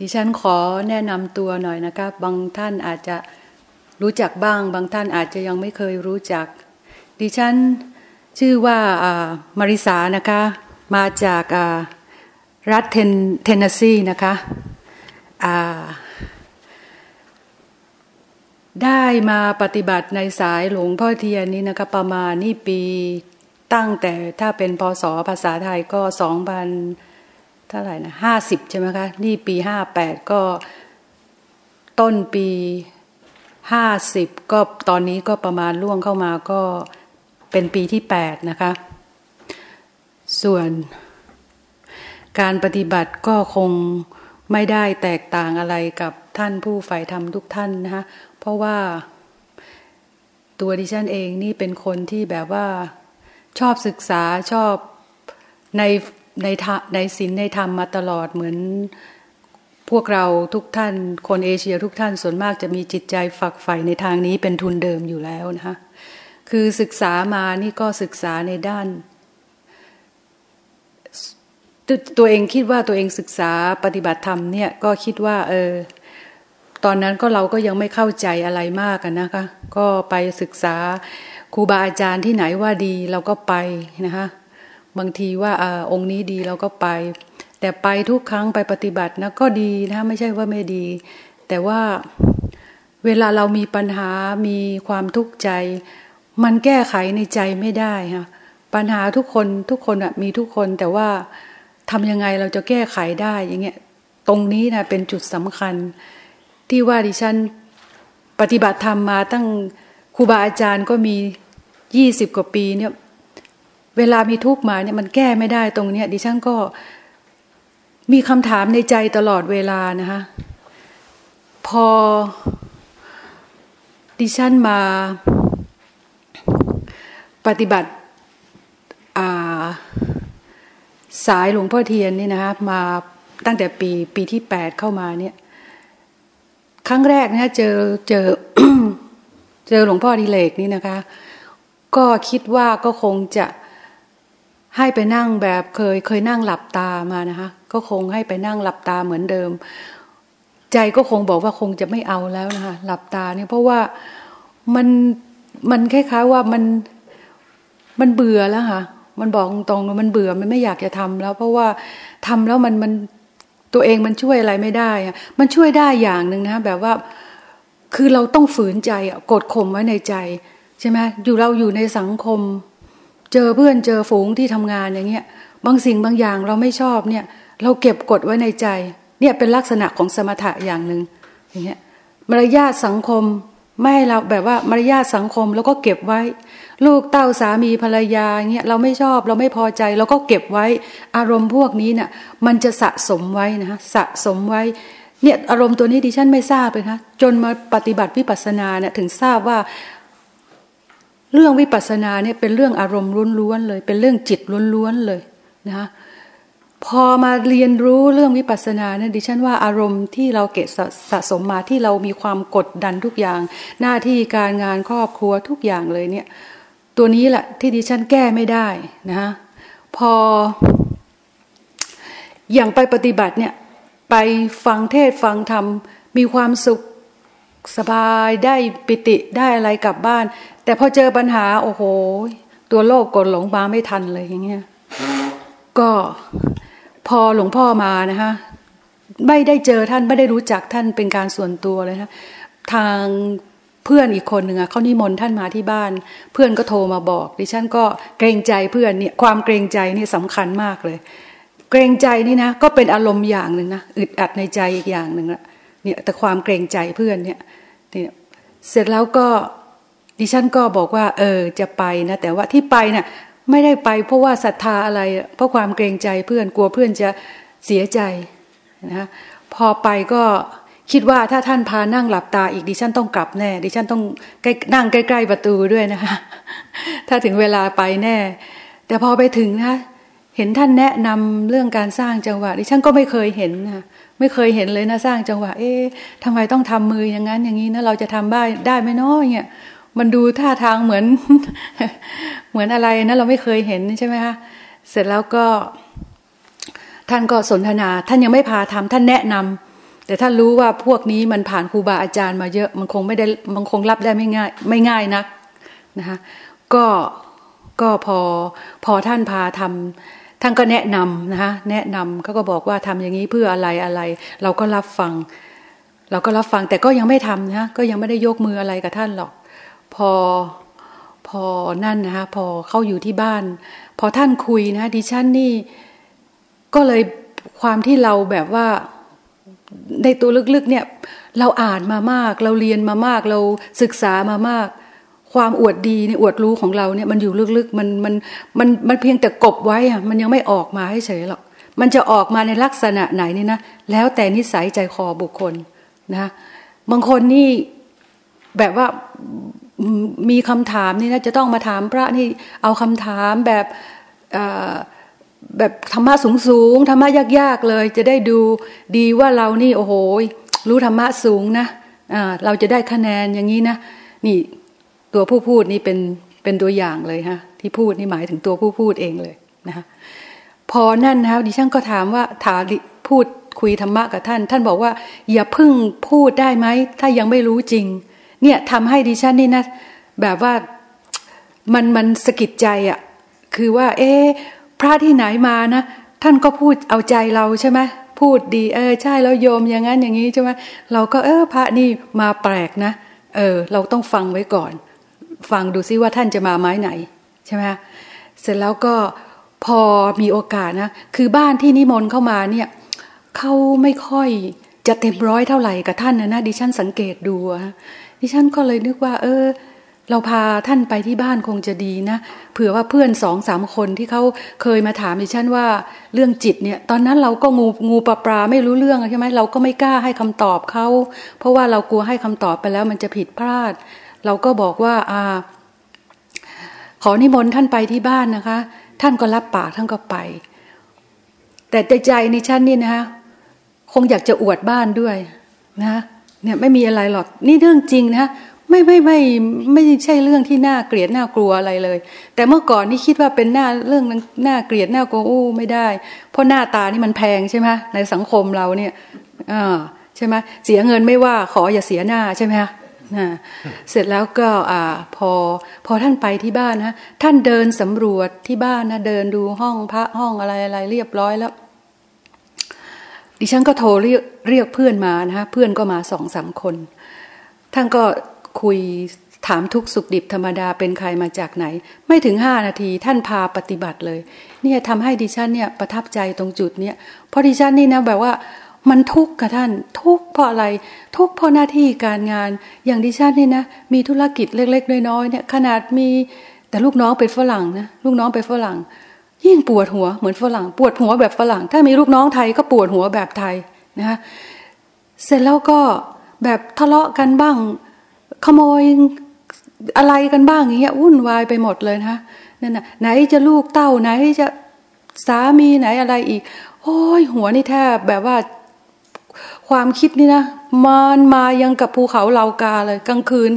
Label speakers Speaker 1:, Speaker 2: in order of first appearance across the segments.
Speaker 1: ดิฉันขอแนะนำตัวหน่อยนะคะบางท่านอาจจะรู้จักบ้าง บางท่านอาจจะยังไม่เคยรู้จัก ดิฉันชื่อว่ามาริสานะคะ มาจากรัฐเทนเนสซีนะคะได้มาปฏิบัติในสายหลวงพ่อเทียนนี้นะคะประมาณนี่ปีตั้งแต่ถ้าเป็นพศภาษาไทยก็สองพัน เท่าไหร่นะห้าสิบใช่ไหมคะนี่ปีห้าแปดก็ต้นปีห้าสิบก็ตอนนี้ก็ประมาณล่วงเข้ามาก็เป็นปีที่แปดนะคะ ส่วนการปฏิบัติก็คงไม่ได้แตกต่างอะไรกับท่านผู้ฝ่ายธรรมทุกท่านนะคะเพราะว่าตัวดิฉันเองนี่เป็นคนที่แบบว่าชอบศึกษาชอบใน ในในศีลในธรรมมาตลอดเหมือนพวกเราทุกท่าน คนเอเชียทุกท่านส่วนมากจะมีจิตใจฝักใฝ่ในทางนี้เป็นทุนเดิมอยู่แล้วนะคะคือศึกษามานี่ก็ศึกษาในด้านตัวเองคิดว่าตัวเองศึกษาปฏิบัติธรรมเนี่ยก็คิดว่าเออตอนนั้นก็เราก็ยังไม่เข้าใจอะไรมากกันนะคะ ก็ไปศึกษาครูบาอาจารย์ที่ไหนว่าดีเราก็ไปนะคะ บางทีว่าอองค์นี้ดีเราก็ไป แต่ไปทุกครั้งไปปฏิบัตินะก็ดีนะไม่ใช่ว่าไม่ดี แต่ว่าเวลาเรามีปัญหามีความทุกข์ใจ มันแก้ไขในใจไม่ได้ค่ะปัญหาทุกคนทุกคนอะมีทุกคนแต่ว่าทำยังไงเราจะแก้ไขได้อย่างเงี้ยตรงนี้นะเป็นจุดสำคัญ ที่ว่าดิฉันปฏิบัติธรรมมาตั้งครูบาอาจารย์ก็มียี่สิบกว่าปีเนี่ย เวลามีทุกข์มาเนี่ยมันแก้ไม่ได้ตรงเนี้ยดิฉันก็มีคำถามในใจตลอดเวลานะคะพอดิฉันมาปฏิบัติสายหลวงพ่อเทียนนี่นะคะมาตั้งแต่ปีปีที่แปดเข้ามาเนี่ย ครั้งแรกนะเจอเจอเจอหลวงพ่อดิเลกนี่นะคะ ก็คิดว่าก็คงจะ ให้ไปนั่งแบบเคยเคยนั่งหลับตามานะคะก็คงให้ไปนั่งหลับตาเหมือนเดิม ใจก็คงบอกว่าคงจะไม่เอาแล้วนะคะหลับตาเนี่ยเพราะว่ามันมันคล้ายๆว่ามันมันเบื่อแล้วค่ะมันบอกตรงๆมันเบื่อมันไม่อยากจะทำแล้ว เพราะว่าทำแล้วมันมันตัวเองมันช่วยอะไรไม่ได้อะมันช่วยได้อย่างหนึ่งนะแบบว่าคือเราต้องฝืนใจกดข่มไว้ในใจ ใช่ไหมอยู่เราอยู่ในสังคม เจอเพื่อนเจอฝูงที่ทำงานอย่างเงี้ยบางสิ่งบางอย่างเราไม่ชอบเนี่ย เราเก็บกดไว้ในใจ เนี่ยเป็นลักษณะของสมถะอย่างหนึ่งอย่างเงี้ยมารยาทสังคมไม่เราแบบว่ามารยาทสังคมแล้วก็เก็บไว้ ลูกเต้าสามีภรรยาเงี้ยเราไม่ชอบเราไม่พอใจเราก็เก็บไว้ อารมณ์พวกนี้เนี่ยมันจะสะสมไว้นะสะสมไว้เนี่ยอารมณ์ตัวนี้ดิฉันไม่ทราบเลยนะจนมาปฏิบัติวิปัสสนาเนี่ยถึงทราบว่า เรื่องวิปัสสนาเนี่ยเป็นเรื่องอารมณ์ล้วนๆเลย เป็นเรื่องจิตล้วนๆเลยนะพอมาเรียนรู้เรื่องวิปัสสนาเนี่ยดิฉันว่าอารมณ์ที่เราเก็บสะสมมาที่เรามีความกดดันทุกอย่าง หน้าที่การงานครอบครัวทุกอย่างเลยเนี่ย ตัวนี้แหละที่ดิฉันแก้ไม่ได้นะ พอ อย่างไปปฏิบัติเนี่ย ไปฟังเทศฟังธรรมมีความสุขสบายได้ปิติได้อะไรกลับบ้าน แต่พอเจอปัญหา โอ้โห ตัวโลกกดหลงมาไม่ทันเลยอย่างเงี้ยก็พอหลวงพ่อมานะคะไม่ได้เจอท่านไม่ได้รู้จักท่านเป็นการส่วนตัวเลยนะทางเพื่อนอีกคนหนึ่งอะเขานิมนต์ท่านมาที่บ้าน เพื่อนก็โทรมาบอก ดิฉันก็เกรงใจเพื่อนเนี่ยความเกรงใจนี่สำคัญมากเลย เกรงใจนี่นะก็เป็นอารมณ์อย่างหนึ่งนะอึดอัดในใจอีกอย่างหนึ่งละเนี่ยแต่ความเกรงใจเพื่อนเนี่ยเนี่ยเสร็จแล้วก็ ดิฉันก็บอกว่า เออจะไปนะแต่ว่าที่ไปนะ่ยไม่ได้ไปเพราะว่าศรัทธาอะไร เพราะความเกรงใจเพื่อนกลัวเพื่อนจะเสียใจนะพอไปก็คิดว่าถ้าท่านพานั่งหลับตาอีกดิฉันต้องกลับแน่ ดิฉันต้องนั่งใกล้ๆประตูด้วยนะคะถ้าถึงเวลาไปแน่ แต่พอไปถึงนะเห็นท่านแนะนำเรื่องการสร้างจังหวะ ดิฉันก็ไม่เคยเห็นนะไม่เคยเห็นเลยนะสร้างจังหวะ เอ๊ะทำไมต้องทำมืออย่างนั้นอย่างนี้นะเราจะทำได้ได้ไหมเนาะเนี่ย มันดูท่าทางเหมือน เหมือนอะไรนะเราไม่เคยเห็นใช่ไหมคะเสร็จแล้วก็ ท่านก็สนทนา ท่านยังไม่พาทำท่านแนะนแต่ถ้านรู้ว่าพวกนี้มันผ่านครูบาอาจารย์มาเยอะ มันคงไม่ได้มันคงรับได้ไม่ง่าย ไม่ง่ายนักนะคะก็ก็พอพอท่านพาทำท่านก็แนะนำนะคะแนะนำเขาก็บอกว่าทำอย่างนี้เพื่ออะไรอะไร เราก็รับฟัง เราก็รับฟังแต่ก็ยังไม่ทำนะก็ยังไม่ได้ยกมืออะไรกับท่านหรอก พอพอนั่นนะคะพอเข้าอยู่ที่บ้าน พอท่านคุยนะดิฉันนี่ ก็เลยความที่เราแบบว่าในตัวลึกๆเนี่ย เราอ่านมามาก เราเรียนมามาก เราศึกษามามาก ความอวดดีเนี่ยอวดรู้ของเราเนี่ยมันอยู่ลึกๆมันมันมันมันเพียงแต่กบไว้อะมันยังไม่ออกมาให้เฉยหรอกมันจะออกมาในลักษณะไหนนี่นะแล้วแต่นิสัยใจคอบุคคลนะบางคนนี่แบบว่า มีคำถามนี่นะจะต้องมาถามพระนี่เอาคำถามแบบแบบธรรมะสูงสูงธรรมะยากๆเลย จะได้ดูดีว่าเรานี่โอ้โหรู้ธรรมะสูงนะะเราจะได้คะแนนอย่างนี้นะนี่ตัวผู้พูดนี่เป็นเป็นตัวอย่างเลยฮะที่พูดนี่หมายถึงตัวผู้พูดเองเลยนะคะพอนั่นนะดิฉันก็ถามว่าถาพูดคุยธรรมะกับท่าน ท่านบอกว่า อย่าพึ่งพูดได้ไหมถ้ายังไม่รู้จริง เนี่ยทำให้ดิฉันนี่นะ แบบว่ามันมันสะกิดใจอะ่ะ คือว่า เอ๊พระที่ไหนมานะ ท่านก็พูดเอาใจเราใช่ไหมพูดดี เออ ใช่แล้วโยมอย่างนั้นอย่างนี้ใช่ไหมเราก็เออพระนี่มาแปลกนะ เออ เราต้องฟังไว้ก่อน ฟังดูซิว่าท่านจะมาไม้ไหนใช่ไหมเสร็จแล้วก็พอมีโอกาสนะ คือบ้านที่นิมนต์เข้ามาเนี่ยเขาไม่ค่อยจะเต็มร้อยเท่าไหร่กับท่านนะนะดิฉันสังเกตดูอะ ดิฉันก็เลยนึกว่า เออ เราพาท่านไปที่บ้านคงจะดีนะเผื่อว่าเพื่อนสองสามคนที่เขาเคยมาถามดิฉันว่าเรื่องจิตเนี่ย ตอนนั้นเราก็งูงูปลาปลาไม่รู้เรื่องใช่ไหมเราก็ไม่กล้าให้คำตอบเขาเพราะว่าเรากลัวให้คำตอบไปแล้วมันจะผิดพลาด เราก็บอกว่าอ่าขอนิมนต์ท่านไปที่บ้านนะคะ ท่านก็รับปากท่านก็ไป แต่ใจในชั้นนี่นะคงอยากจะอวดบ้านด้วยนะ เนี่ยไม่มีอะไรหรอกนี่เรื่องจริงนะไม่ไม่ไม่ไม่ใช่เรื่องที่น่าเกลียดน่ากลัวอะไรเลย แต่เมื่อก่อนนี่คิดว่าเป็นหน้าเรื่องน่าเกลียดน่ากลัวอู้ไม่ได้ เพราะหน้าตานี่มันแพงใช่ไหมในสังคมเราเนี่ยอ่าใช่ไหมเสียเงินไม่ว่าขออย่าเสียหน้าใช่ไหมคะเสร็จแล้วก็อ่าพอพอท่านไปที่บ้านนะท่านเดินสำรวจที่บ้านนะเดินดูห้องพระห้องอะไรอะไรเรียบร้อยแล้ว ดิฉันก็โทรเรียกเรียกเพื่อนมานะฮะเพื่อนก็มาสองสามคน ท่านก็คุยถามทุกสุขดิบธรรมดาเป็นใครมาจากไหน ไม่ถึงห้านาทีท่านพาปฏิบัติเลย เนี่ยทำให้ดิฉันเนี่ยประทับใจตรงจุดเนี่ยเพราะดิฉันนี่นะแบบว่ามันทุกข์กับท่าน ทุกข์เพราะอะไร ทุกข์เพราะหน้าที่การงาน อย่างดิฉันนี่นะมีธุรกิจเล็ก ๆ น้อยๆเนี่ยขนาดมีแต่ลูกน้องเป็นฝรั่งนะลูกน้องเป็นฝรั่ง ยิ่งปวดหัวเหมือนฝรั่ง ปวดหัวแบบฝรั่ง ถ้ามีลูกน้องไทยก็ปวดหัวแบบไทยนะเสร็จแล้วก็แบบทะเลาะกันบ้าง ขโมยอะไรกันบ้างอย่างเงี้ยวุ่นวายไปหมดเลยนะนั่นน่ะไหนจะลูกเต้าไหนจะสามีไหนอะไรอีก โอ้ยหัวนี่แทบแบบว่าความคิดนี่นะมันมายังกับภูเขาเลากาเลยกลางคืน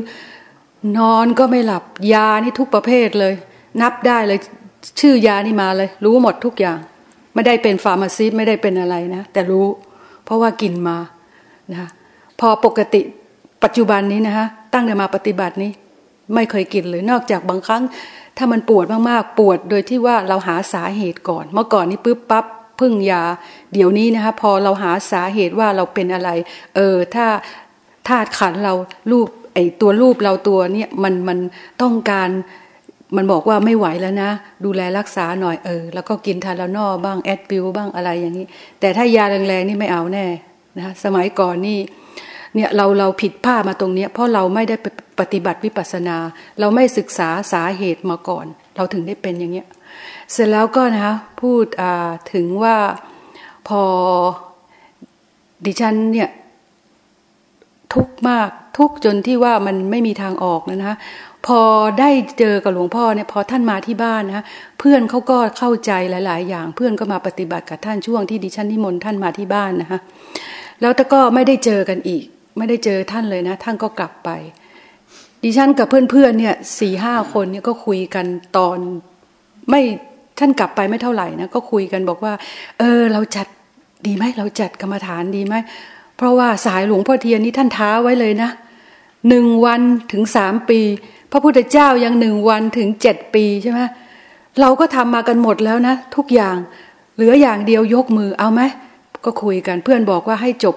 Speaker 1: นอนก็ไม่หลับยานี่ทุกประเภทเลย นับได้เลย ชื่อยานี่มาเลย รู้หมดทุกอย่าง ไม่ได้เป็นฟาร์มาซีไม่ได้เป็นอะไรนะ แต่รู้ เพราะว่ากินมานะพอปกติปัจจุบันนี้นะคะตั้งแต่มาปฏิบัตินี้ ไม่เคยกินเลยนอกจากบางครั้ง ถ้ามันปวดมากๆ ปวดโดยที่ว่าเราหาสาเหตุก่อน เมื่อก่อนนี้ปุ๊บปั๊บพึ่งยา เดี๋ยวนี้นะคะพอเราหาสาเหตุว่าเราเป็นอะไร เออถ้าธาตุขันเรารูปไอตัวรูปเราตัวเนี่ยมันมันต้องการ มันบอกว่าไม่ไหวแล้วนะ ดูแลรักษาหน่อยเออ แล้วก็กินทารานอบ้างแอดปิวบ้างอะไรอย่างนี้ แต่ถ้ายาแรงๆนี่ไม่เอาแน่นะสมัยก่อนนี่เนี่ยเราเราผิดพลาดมาตรงนี้เพราะเราไม่ได้ปฏิบัติวิปัสนา เราไม่ศึกษาสาเหตุมาก่อน เราถึงได้เป็นอย่างเงี้ยเสร็จแล้วก็นะคะพูดถึงว่าพอดิฉันเนี่ยทุกมากทุกจนที่ว่ามันไม่มีทางออกนะฮะ พอได้เจอกับหลวงพ่อเนี่ยพอท่านมาที่บ้านนะเพื่อนเขาก็เข้าใจหลาย ๆ อย่าง เพื่อนก็มาปฏิบัติกับท่านช่วงที่ดิฉันนิมนต์ท่านมาที่บ้านนะคะแล้วแต่ก็ไม่ได้เจอกันอีก ไม่ได้เจอท่านเลยนะ ท่านก็กลับไป ดิฉันกับเพื่อน ๆ เนี่ยสี่ห้าคนเนี่ยก็คุยกันตอนไม่ท่านกลับไปไม่เท่าไหร่นะก็คุยกันบอกว่า เออ เราจัดดีไหมเราจัดกรรมฐานดีไหมเพราะว่าสายหลวงพ่อเทียนนี่ท่านท้าไว้เลยนะหนึ่งวันถึงสามปี พระพุทธเจ้ายังหนึ่งวันถึงเจ็ดปีใช่ไหมเราก็ทำมากันหมดแล้วนะ ทุกอย่างเหลืออย่างเดียวยกมือเอาไหมก็คุยกันเพื่อนบอกว่าให้จบ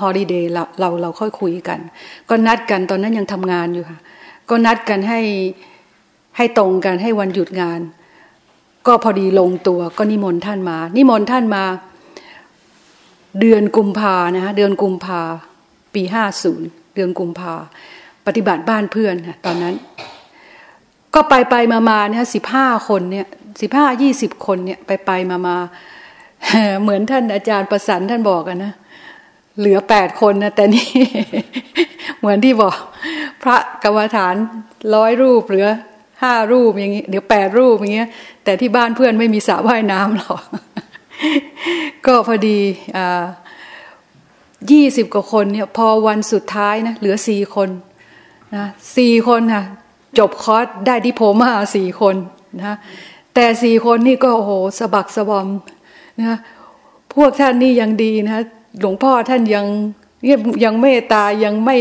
Speaker 1: ฮอลิเดย์เราเราเราค่อยคุยกัน ก็นัดกันตอนนั้นยังทำงานอยู่ค่ะ ก็นัดกันให้ให้ตรงกันให้วันหยุดงาน ก็พอดีลงตัวก็นิมนต์ท่านมา นิมนต์ท่านมา เดือนกุมภานะฮะเดือนกุมภาปีห้าศูนย์เดือนกุมภา ปฏิบัติบ้านเพื่อนนะตอนนั้น ก็ไปไปมามาเนี่ยสิบห้าคนเนี่ยสิบห้ายี่สิบคนเนี่ยไปไปมามาเหมือนท่านอาจารย์ประสันท่านบอกกันนะเหลือแปดคนนะแต่นี่เหมือนที่บอก พระกรรมฐานร้อยรูปเหลือห้ารูปอย่างนี้เดี๋ยวแปดรูปอย่างเงี้ย แต่ที่บ้านเพื่อนไม่มีสระว่ายน้ำหรอกก็พอดีอ่ายี่สิบกว่าคนเนี่ย พอวันสุดท้ายนะเหลือสี่คน นะสี่คนค่ะจบคอร์สได้ดิโพมาสี่คนนะแต่สี่คนนี่ก็โอ้โหสะบักสะบอมนะพวกท่านนี่ยังดีนะหลวงพ่อท่านยังยังเมตตายังไม่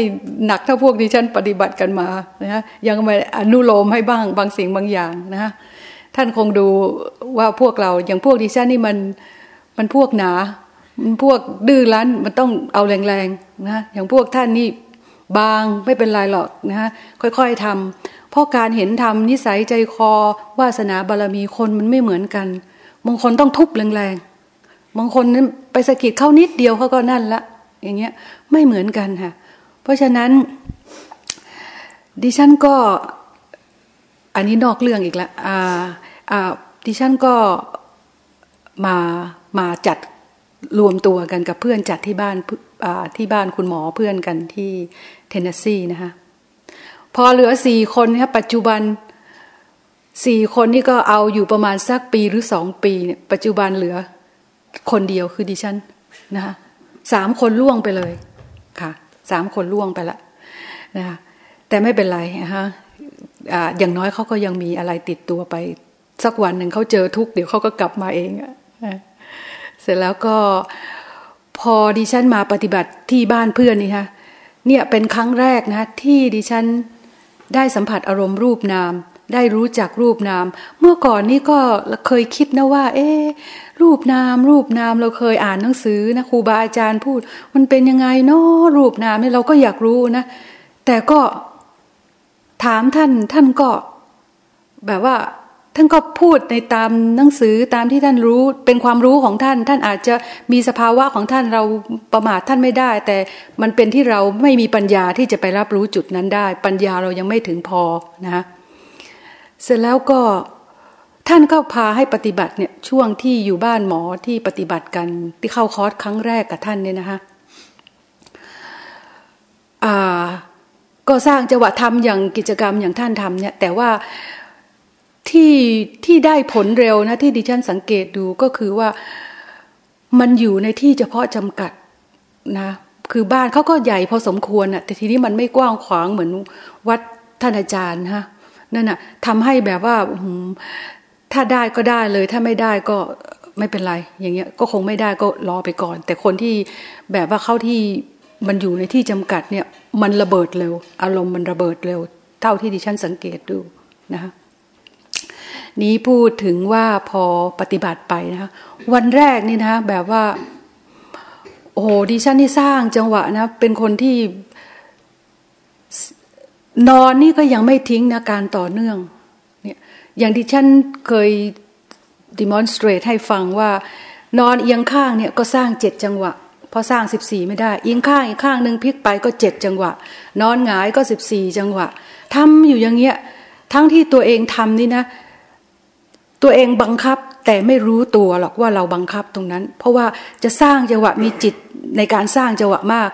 Speaker 1: หนักเท่าพวกที่ฉันปฏิบัติกันมานะยังมาอนุโลมให้บ้างบางสิ่งบางอย่างนะท่านคงดูว่าพวกเราอย่างพวกดิฉันนี่มันมันพวกหนา มันพวกดื้อรั้นมันต้องเอาแรงๆนะอย่างพวกท่านนี่ บางไม่เป็นไรหรอกนะฮะค่อยๆทำเพราะการเห็นธรรมนิสัยใจคอ วาสนาบารมีคนมันไม่เหมือนกันบางคนต้องทุบแรงๆบางคนนั้นไปสะกิดเข้านิดเดียวเขาก็นั่นละ อย่างเงี้ยไม่เหมือนกันค่ะ เพราะฉะนั้น ดิฉันก็ อันนี้นอกเรื่องอีกแล้วอ่าอ่าดิฉันก็มามาจัดรวมตัวกันกับเพื่อนจัดที่บ้านที่บ้านคุณหมอเพื่อนกันที่ เทนเนสซีนะคะพอเหลือสี่คนเนี่ยปัจจุบันสี่คนนี่ก็เอาอยู่ประมาณสักปีหรือสองปีเนี่ยปัจจุบันเหลือคนเดียวคือดิฉันนะคะสามคนล่วงไปเลยค่ะสามคนล่วงไปละนะคะแต่ไม่เป็นไรนะคะอย่างน้อยเขาก็ยังมีอะไรติดตัวไป สักวันหนึ่งเขาเจอทุกเดี๋ยวเขาก็กลับมาเองอะเสร็จแล้วก็พอดิฉันมาปฏิบัติที่บ้านเพื่อนนี่คะ เนี่ยเป็นครั้งแรกนะที่ดิฉันได้สัมผัสอารมณ์รูปนาม ได้รู้จักรูปนาม เมื่อก่อนนี่ก็เคยคิดนะว่า เอ๊รูปนาม รูปนามเราเคยอ่านหนังสือนะครูบาอาจารย์พูด มันเป็นยังไงเนาะรูปนามเนี่ยเราก็อยากรู้นะ แต่ก็ถามท่านท่านก็แบบว่า ท่านก็พูดในตามหนังสือตามที่ท่านรู้เป็นความรู้ของท่าน ท่านอาจจะมีสภาวะของท่านเราประมาทท่านไม่ได้ แต่มันเป็นที่เราไม่มีปัญญาที่จะไปรับรู้จุดนั้นได้ ปัญญาเรายังไม่ถึงพอนะเสร็จแล้วก็ท่านก็พาให้ปฏิบัติเนี่ยช่วงที่อยู่บ้านหมอที่ปฏิบัติกันที่เข้าคอร์สครั้งแรกกับท่านเนี่ยนะคะอ่าก็สร้างจังหวะทำอย่างกิจกรรมอย่างท่านทำเนี่ยแต่ว่า ที่ที่ได้ผลเร็วนะที่ดิฉันสังเกตดูก็คือว่ามันอยู่ในที่เฉพาะจำกัดนะคือบ้านเขาก็ใหญ่พอสมควรอะแต่ทีนี้มันไม่กว้างขวางเหมือนวัดท่านอาจารย์ฮะนั่นอะทำให้แบบว่าถ้าได้ก็ได้เลย ถ้าไม่ได้ก็ไม่เป็นไร อย่างเงี้ยก็คงไม่ได้ก็รอไปก่อน แต่คนที่แบบว่าเข้าที่มันอยู่ในที่จำกัดเนี่ย มันระเบิดเร็ว อารมณ์มันระเบิดเร็ว เท่าที่ดิฉันสังเกตดูนะคะ นี้พูดถึงว่าพอปฏิบัติไปนะคะวันแรกนี่นะแบบว่า โอ้โหดิฉันนี่สร้างจังหวะนะ เป็นคนที่นอนนี่ก็ยังไม่ทิ้งนะการต่อเนื่อง เนี่ย อย่างที่ฉันเคย demonstrate ให้ฟังว่า นอนเอียงข้างเนี่ยก็สร้างเจ็ดจังหวะพอสร้างสิบสี่ไม่ได้เอียงข้างอีกข้างหนึ่งพลิกไปก็เจ็ดจังหวะ นอนหงายก็สิบสี่จังหวะทำอยู่อย่างเงี้ย ทั้งที่ตัวเองทำนี่นะ ตัวเองบังคับแต่ไม่รู้ตัวหรอกว่าเราบังคับตรงนั้น เพราะว่าจะสร้างจังหวะมีจิตในการสร้างจังหวะมาก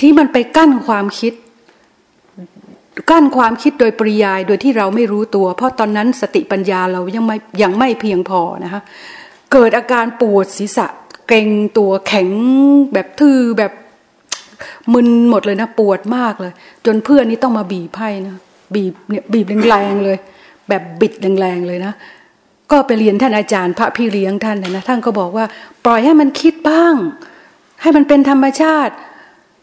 Speaker 1: ที่มันไปกั้นความคิด กั้นความคิดโดยปริยายโดยที่เราไม่รู้ตัว เพราะตอนนั้นสติปัญญาเรายังไม่ยังไม่เพียงพอนะคะเกิดอาการปวดศีรษะเกร็งตัวแข็งแบบทื่อแบบมึนหมดเลยนะปวดมากเลย จนเพื่อนนี่ต้องมาบีบไพ่นะบีบเนี่ยบีบแรงๆเลย แบบบิดแรงๆเลยนะ ก็ไปเรียนท่านอาจารย์พระพี่เลี้ยงท่านนะท่านก็บอกว่า ปล่อยให้มันคิดบ้าง ให้มันเป็นธรรมชาติ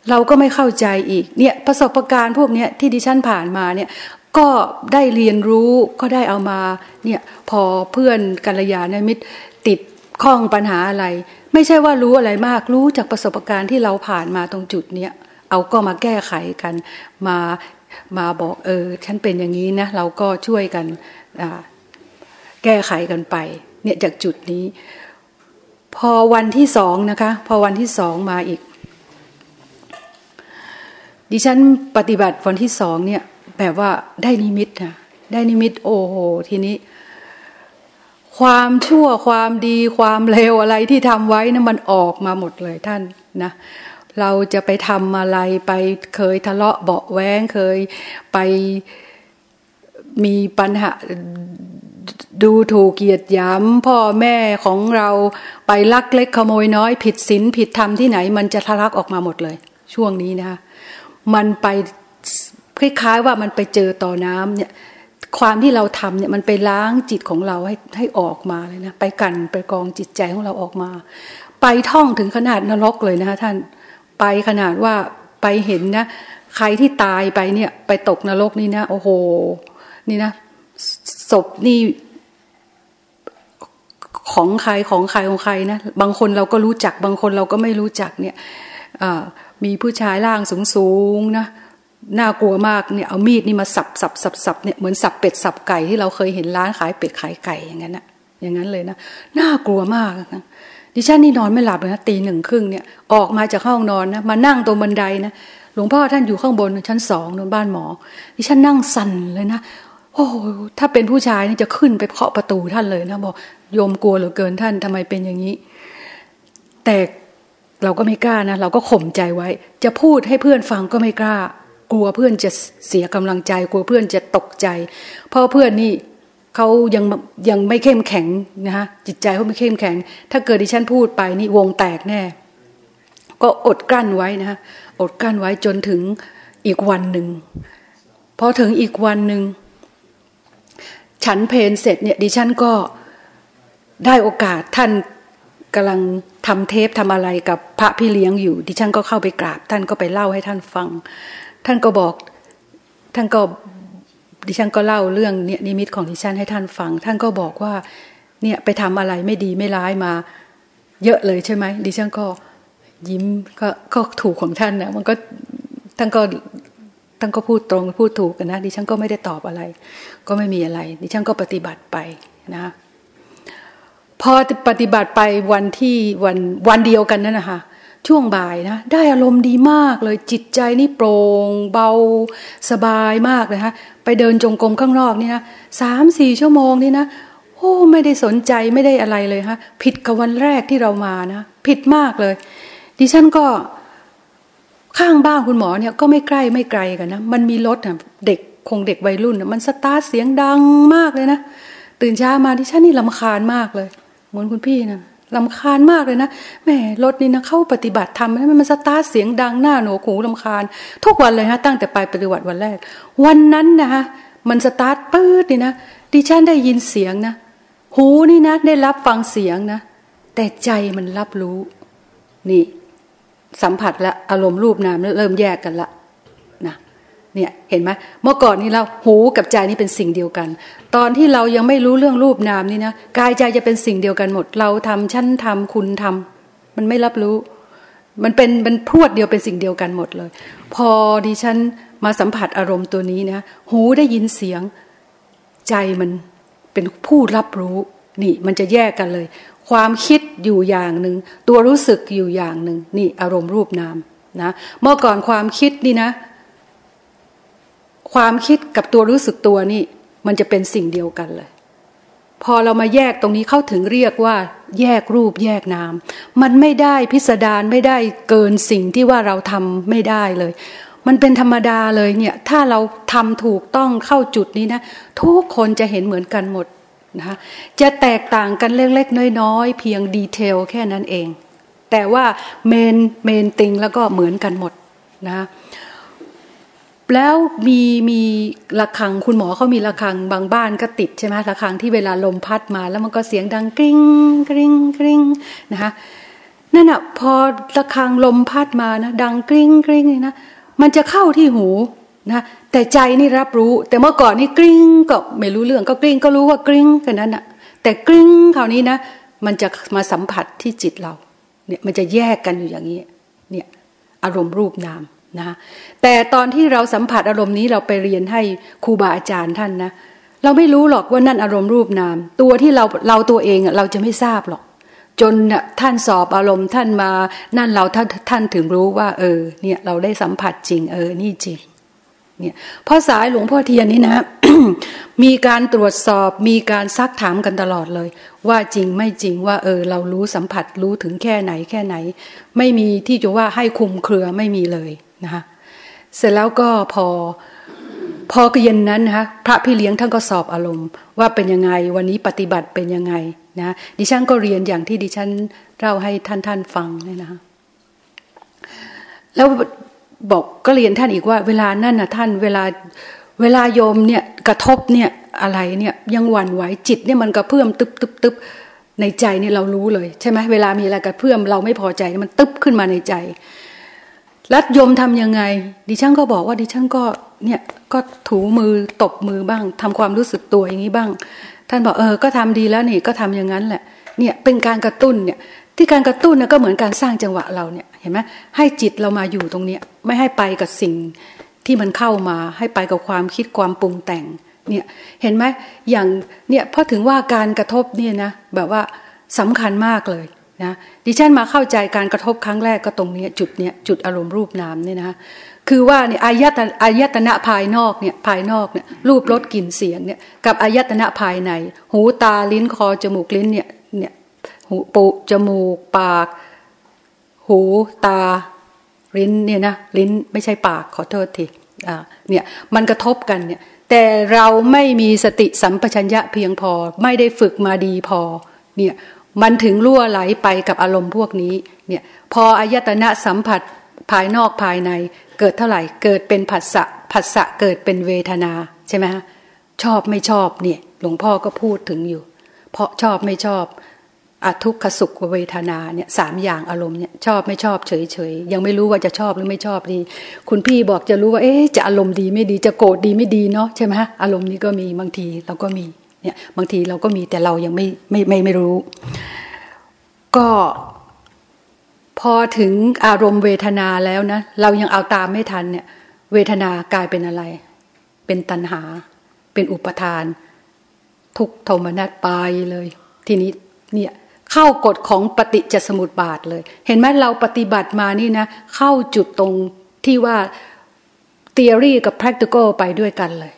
Speaker 1: เราก็ไม่เข้าใจอีกเนี่ยประสบการณ์พวกเนี้ยที่ดิฉันผ่านมาเนี่ยก็ได้เรียนรู้ก็ได้เอามาเนี่ยพอเพื่อนกัลยาณมิตรติดข้องปัญหาอะไร ไม่ใช่ว่ารู้อะไรมากรู้จากประสบการณ์ที่เราผ่านมาตรงจุดเนี้ยเอาก็มาแก้ไขกันมามาบอกเออฉันเป็นอย่างนี้นะเราก็ช่วยกัน แก้ไขกันไป เนี่ยจากจุดนี้ พอวันที่สองนะคะ พอวันที่สองมาอีก ดิฉันปฏิบัติวันที่สองเนี่ยแบบว่าได้นิมิตนะได้นิมิตโอ้โหทีนี้ ความชั่วความดีความเลวอะไรที่ทำไว้นะมันออกมาหมดเลยท่านนะเราจะไปทำอะไรไปเคยทะเลาะเบาแว้งเคยไปมีปัญหา ดูถูกเกียดยามพ่อแม่ของเราไปลักเล็กขโมยน้อย ผิดศีลผิดธรรมที่ไหน มันจะทะลักออกมาหมดเลย ช่วงนี้นะคะมันไปคล้ายๆว่ามันไปเจอต่อน้ำเนี่ยความที่เราทำเนี่ยมันไปล้างจิตของเราให้ให้ออกมาเลยนะไปกันไปกองจิตใจของเราออกมา ไปท่องถึงขนาดนรกเลยนะคะท่านไปขนาดว่าไปเห็นนะ ใครที่ตายไปเนี่ย ไปตกนรกนี่นะ โอ้โห นี่นะ ศพนี่ของใครของใครของใครนะบางคนเราก็รู้จัก บางคนเราก็ไม่รู้จักเนี่ยมีผู้ชายร่างสูงสูงนะน่ากลัวมากเนี่ยเอามีดนี่มาสับสับสับสับเนี่ยเหมือนสับเป็ดสับไก่ที่เราเคยเห็นร้านขายเป็ดขายไก่อย่างนั้นนะอย่างนั้นเลยนะน่ากลัวมากนะดิฉันนี่นอนไม่หลับเลยนะตีหนึ่งครึ่งเนี่ยออกมาจากห้องนอนนะมานั่งตรงบันไดนะหลวงพ่อท่านอยู่ข้างบนชั้นสองนนบ้านหมอดิฉันนั่งสั่นเลยนะ โอ้ถ้าเป็นผู้ชายนี่จะขึ้นไปเคาะประตูท่านเลยนะบอกโยมกลัวเหลือเกินท่านทำไมเป็นอย่างนี้ แต่เราก็ไม่กล้านะเราก็ข่มใจไว้ จะพูดให้เพื่อนฟังก็ไม่กล้า กลัวเพื่อนจะเสียกำลังใจ กลัวเพื่อนจะตกใจ เพราะเพื่อนนี่เขายังยังไม่เข้มแข็งนะฮะจิตใจเขาไม่เข้มแข็ง ถ้าเกิดดิฉันพูดไปนี่วงแตกแน่ ก็อดกลั้นไว้นะฮะอดกลั้นไว้จนถึงอีกวันหนึ่งพอถึงอีกวันหนึ่ง ฉันเพนเสร็จเนี่ยดิฉันก็ได้โอกาสท่านกำลังทำเทปทำอะไรกับพระพี่เลี้ยงอยู่ ดิฉันก็เข้าไปกราบ ท่านก็ไปเล่าให้ท่านฟัง ท่านก็บอก ท่านก็ดิฉันก็เล่าเรื่องเนี่ยนิมิตของดิฉันให้ท่านฟัง ท่านก็บอกว่า เนี่ยไปทำอะไรไม่ดีไม่ร้ายมา เยอะเลยใช่ไหมดิฉันก็ยิ้มก็ก็ถูกของท่านนะมันก็ท่านก็ ท่านก็พูดตรงพูดถูกกันนะดิฉันก็ไม่ได้ตอบอะไร ก็ไม่มีอะไร ดิฉันก็ปฏิบัติไปนะพอปฏิบัติไปวันที่วันวันเดียวกันนั่นนะคะช่วงบ่ายนะได้อารมณ์ดีมากเลยจิตใจนี่โปร่งเบาสบายมากเลยฮะไปเดินจงกรมข้างนอกนี่นะสามสี่ชั่วโมงนี่นะโอ้ไม่ได้สนใจไม่ได้อะไรเลยฮะผิดกับวันแรกที่เรามานะผิดมากเลย ดิฉันก็ ข้างบ้านคุณหมอเนี่ยก็ไม่ใกล้ไม่ไกลกันนะมันมีรถอะเด็กคงเด็กวัยรุ่นมันสตาร์ทเสียงดังมากเลยนะตื่นเช้ามาดิฉันนี่ลำคาญมากเลยเหมือนคุณพี่นะลำคาญมากเลยนะแม่รถนี่นะเข้าปฏิบัติทำมันมันสตาร์ทเสียงดังหน้าหนูหูลำคาญ ทุกวันเลยฮะตั้งแต่ไปปฏิบัติวันแรก วันนั้นนะฮะมันสตาร์ทปื๊ดนี่นะดิฉันได้ยินเสียงนะหูนี่นะได้รับฟังเสียงนะ แต่ใจมันรับรู้ นี่ สัมผัสและอารมณ์รูปนามเริ่มแยกกันละนะเนี่ยเห็นไหมเมื่อก่อนนี้เราหูกับใจนี่เป็นสิ่งเดียวกัน ตอนที่เรายังไม่รู้เรื่องรูปนามนี่นะกายใจจะเป็นสิ่งเดียวกันหมด เราทำชั้นทำคุณทำมันไม่รับรู้ มันเป็นมันพรวดเดียวเป็นสิ่งเดียวกันหมดเลย พอดิฉันมาสัมผัสอารมณ์ตัวนี้นะหูได้ยินเสียงใจมันเป็นผู้รับรู้นี่มันจะแยกกันเลย ความคิดอยู่อย่างหนึ่งตัวรู้สึกอยู่อย่างหนึ่งนี่อารมณ์รูปนามนะเมื่อก่อนความคิดนี่นะ ความคิดกับตัวรู้สึกตัวนี่ มันจะเป็นสิ่งเดียวกันเลย พอเรามาแยกตรงนี้เข้าถึงเรียกว่า แยกรูปแยกนาม มันไม่ได้พิสดารไม่ได้เกินสิ่งที่ว่าเราทำไม่ได้เลย มันเป็นธรรมดาเลยเนี่ย ถ้าเราทำถูกต้องเข้าจุดนี้นะ ทุกคนจะเห็นเหมือนกันหมด นะคะจะแตกต่างกันเล็กๆน้อยๆเพียงดีเทลแค่นั้นเอง แต่ว่าเมนเมนติงแล้วก็เหมือนกันหมดนะแล้วมีมีระฆังคุณหมอเขามีระฆังบางบ้านก็ติดใช่ไหมระฆังที่เวลาลมพัดมา แล้วมันก็เสียงดังกริ้งกริ้งกริ้งนะคะนั่นอะพอระฆังลมพัดมานะดังกริ้งกริ้งนี่นะมันจะเข้าที่หู นะแต่ใจนี่รับรู้ แต่เมื่อก่อนนี่กริ้งก็ไม่รู้เรื่องก็กริ้งก็รู้ว่ากริ้งกันนั้นอะแต่กริ้งคราวนี้นะ มันจะมาสัมผัสที่จิตเราเนี่ยมันจะแยกกันอยู่อย่างนี้เนี่ยอารมณ์รูปนามนะแต่ตอนที่เราสัมผัสอารมณ์นี้เราไปเรียนให้ครูบาอาจารย์ท่านนะเราไม่รู้หรอกว่านั่นอารมณ์รูปนาม ตัวที่เราเราตัวเองเราจะไม่ทราบหรอก จนท่านสอบอารมณ์ท่านมา นั่นเราท่านท่านถึงรู้ว่า เออ เนี่ยเราได้สัมผัสจริง เออ นี่จริง เนี่ยพราะสายหลวงพ่อเทียนนี่นะ มีการตรวจสอบมีการซักถามกันตลอดเลย ว่าจริงไม่จริงว่าเออ เรารู้สัมผัสรู้ถึงแค่ไหนแค่ไหน ไม่มีที่จะว่าให้คุมเครือไม่มีเลยนะคะเสร็จแล้วก็พอพอเย็นนั้นนะคะพระพี่เลี้ยงท่านก็สอบอารมณ์ ว่าเป็นยังไงวันนี้ปฏิบัติเป็นยังไงนะดิฉันก็เรียนอย่างที่ดิฉันเล่าให้ท่านท่านฟังเนี่ยนะคะแล้ว บอกก็เรียนท่านอีกว่า เวลานั่นนะท่านเวลาเวลาโยมเนี่ยกระทบเนี่ยอะไรเนี่ยยังหวั่นไหวจิตเนี่ยมันกระเพื่อมตึบตึบตึบในใจเนี่ยเรารู้เลยใช่ไหมเวลามีอะไรกระเพื่อมเราไม่พอใจมันตึบขึ้นมาในใจแล้วโยมทํำยังไง ดิฉันก็บอกว่าดิฉันก็เนี่ยก็ถูมือตบมือบ้างทำความรู้สึกตัวอย่างนี้บ้าง ท่านบอกเออก็ทำดีแล้วนี่ก็ทำอย่างนั้นแหละเนี่ยเป็นการกระตุ้นเนี่ยที่การกระตุ้นเนี่ยก็เหมือนการสร้างจังหวะเราเนี่ย เห็นไหมให้จิตเรามาอยู่ตรงเนี้ยไม่ให้ไปกับสิ่งที่มันเข้ามา ให้ไปกับความคิดความปรุงแต่งเนี่ยเห็นไหมอย่างเนี่ยพอถึงว่าการกระทบเนี่ยนะแบบว่าสำคัญมากเลยนะดิฉันมาเข้าใจการกระทบครั้งแรกก็ตรงนี้จุดเนี้ยจุดอารมณ์รูปนามเนี่ยนะคือว่าเนี่ยอายตอายตนะภายนอกเนี่ยภายนอกเนี่ยรูปรสกลิ่นเสียงเนี่ยกับอายตนะภายใน หูตาลิ้นคอจมูกลิ้นเนี่ยเนี่ยหูปุจมูกปาก หู ตา ลิ้นเนี่ยนะลิ้นไม่ใช่ปากขอโทษทีเนี่ยมันกระทบกันเนี่ย แต่เราไม่มีสติสัมปชัญญะเพียงพอ ไม่ได้ฝึกมาดีพอ เนี่ยมันถึงรั่วไหลไปกับอารมณ์พวกนี้ เนี่ย พออายตนะสัมผัสภายนอกภายใน เกิดเท่าไหร่ เกิดเป็นผัสสะผัสสะเกิดเป็นเวทนาใช่ไหมฮะชอบไม่ชอบเนี่ย หลวงพ่อก็พูดถึงอยู่ เพราะชอบไม่ชอบ อทุกขสุขเวทนาเนี่ยสามอย่างอารมณ์เนี่ยชอบไม่ชอบเฉยเฉยยังไม่รู้ว่าจะชอบหรือไม่ชอบดี คุณพี่บอกจะรู้ว่า เอ๊ะจะอารมณ์ดีไม่ดีจะโกรธดีไม่ดีเนาะใช่ไหมฮะอารมณ์นี้ก็มีบางทีเราก็มีเนี่ยบางทีเราก็มีแต่เรายังไม่ไม่ไม่ไม่รู้ ก็พอถึงอารมณ์เวทนาแล้วนะเรายังเอาตามไม่ทันเนี่ย เวทนากลายเป็นอะไร เป็นตัณหา เป็นอุปทาน ทุกโทมนัสไปเลย ทีนี้เนี่ย เข้ากฎของปฏิจจสมุปบาทเลย เห็นไหมเราปฏิบัติมานี่นะ เข้าจุดตรงที่ว่า theory กับ practical ไปด้วยกันเลย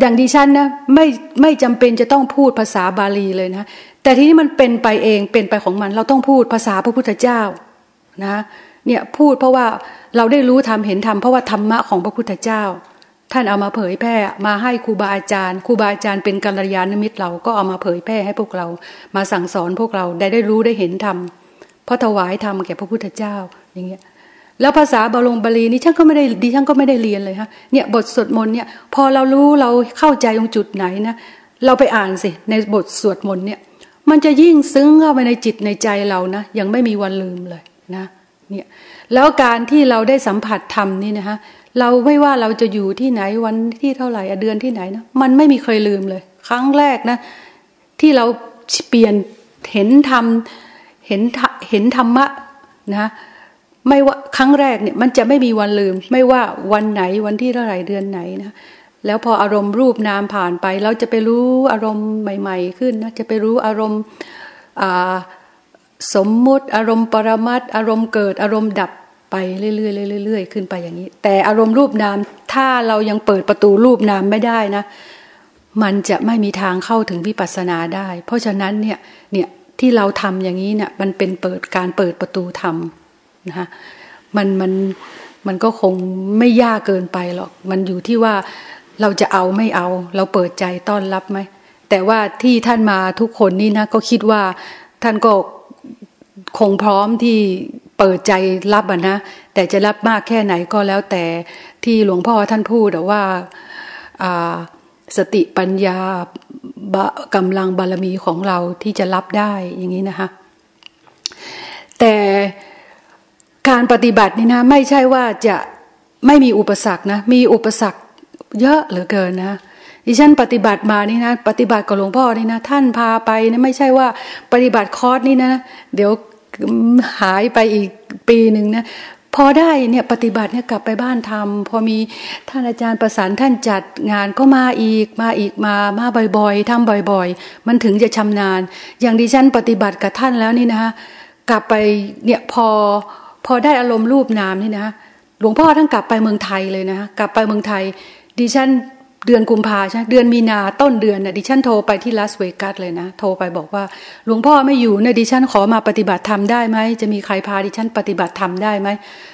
Speaker 1: อย่างดิฉันนะไม่ไม่จำเป็นจะต้องพูดภาษาบาลีเลยนะ แต่ทีนี้มันเป็นไปเองเป็นไปของมัน เราต้องพูดภาษาพระพุทธเจ้านะเนี่ยพูดเพราะว่าเราได้รู้ทำเห็นทำเพราะว่าธรรมะของพระพุทธเจ้า ท่านเอามาเผยแพร่มาให้ครูบาอาจารย์ครูบาอาจารย์เป็นกัลยาณมิตรเราก็เอามาเผยแพร่ให้พวกเรา มาสั่งสอนพวกเราได้ได้รู้ได้เห็นธรรมเพราะถวายธรรมแก่พระพุทธเจ้าอย่างเงี้ยแล้วภาษาบาลงบาลีนี่ฉันก็ไม่ได้ดีฉันก็ไม่ได้เรียนเลยฮะเนี่ยบทสวดมนต์เนี่ยพอเรารู้เราเข้าใจตรงจุดไหนนะเราไปอ่านสิในบทสวดมนต์เนี่ย มันจะยิ่งซึ้งเข้าไปในจิตในใจเรานะยังไม่มีวันลืมเลยนะเนี่ยแล้วการที่เราได้สัมผัสธรรมนี่นะฮะ เราไม่ว่าเราจะอยู่ที่ไหนวันที่เท่าไหร่เดือนที่ไหนนะมันไม่มีเคยลืมเลย ครั้งแรกนะ ที่เราเปลี่ยนเห็นธรรมเห็นเห็นธรรมะนะไม่ว่าครั้งแรกเนี่ยมันจะไม่มีวันลืม ไม่ว่าวันไหนวันที่เท่าไหร่เดือนไหนนะแล้วพออารมณ์รูปนามผ่านไป เราจะไปรู้อารมณ์ใหม่ ๆ ขึ้นนะจะไปรู้อารมณ์สมมุติอารมณ์ปรมัตอารมณ์เกิดอารมณ์ดับ ไปเรื่อยๆเรื่อยๆขึ้นไปอย่างนี้ แต่อารมณ์รูปนามถ้าเรายังเปิดประตูรูปนามไม่ได้นะ มันจะไม่มีทางเข้าถึงวิปัสสนาได้ เพราะฉะนั้นเนี่ยเนี่ยที่เราทำอย่างนี้เนี่ยมันเป็นเปิดการเปิดประตูธรรมนะคะมันมันมันก็คงไม่ยากเกินไปหรอก มันอยู่ที่ว่าเราจะเอาไม่เอา เราเปิดใจต้อนรับไหมแต่ว่าที่ท่านมาทุกคนนี่นะก็คิดว่าท่านก็ คงพร้อมที่เปิดใจรับนะแต่จะรับมากแค่ไหนก็แล้วแต่ที่หลวงพ่อท่านพูดว่าสติปัญญากำลังบารมีของเราที่จะรับได้อย่างนี้นะคะแต่การปฏิบัตินี่นะไม่ใช่ว่าจะไม่มีอุปสรรคนะมีอุปสรรคเยอะเหลือเกินนะ ดิฉันปฏิบัติมานี่นะ ปฏิบัติกับหลวงพ่อนี่นะ ท่านพาไปนะไม่ใช่ว่าปฏิบัติคอร์สนี่นะ เดี๋ยวหายไปอีกปีหนึ่งนะพอได้เนี่ยปฏิบัติเนี่ยกลับไปบ้านทำพอมีท่านอาจารย์ประสานท่านจัดงานก็มาอีกมาอีกมามาบ่อยๆทำบ่อย ๆ มันถึงจะชำนาญ อย่างดิฉันปฏิบัติกับท่านแล้วนี่นะคะกลับไปเนี่ยพอพอได้อารมณ์รูปนามนี่นะหลวงพ่อท่านกลับไปเมืองไทยเลยนะกลับไปเมืองไทยดิฉัน เดือนกุมภาใช่เดือนมีนาต้นเดือนน่ะดิฉันโทรไปที่ลาสเวกัสเลยนะ โทรไปบอกว่าหลวงพ่อไม่อยู่เนี่ยดิฉันขอมาปฏิบัติธรรมได้ไหมจะมีใครพาดิฉันปฏิบัติธรรมได้ไหม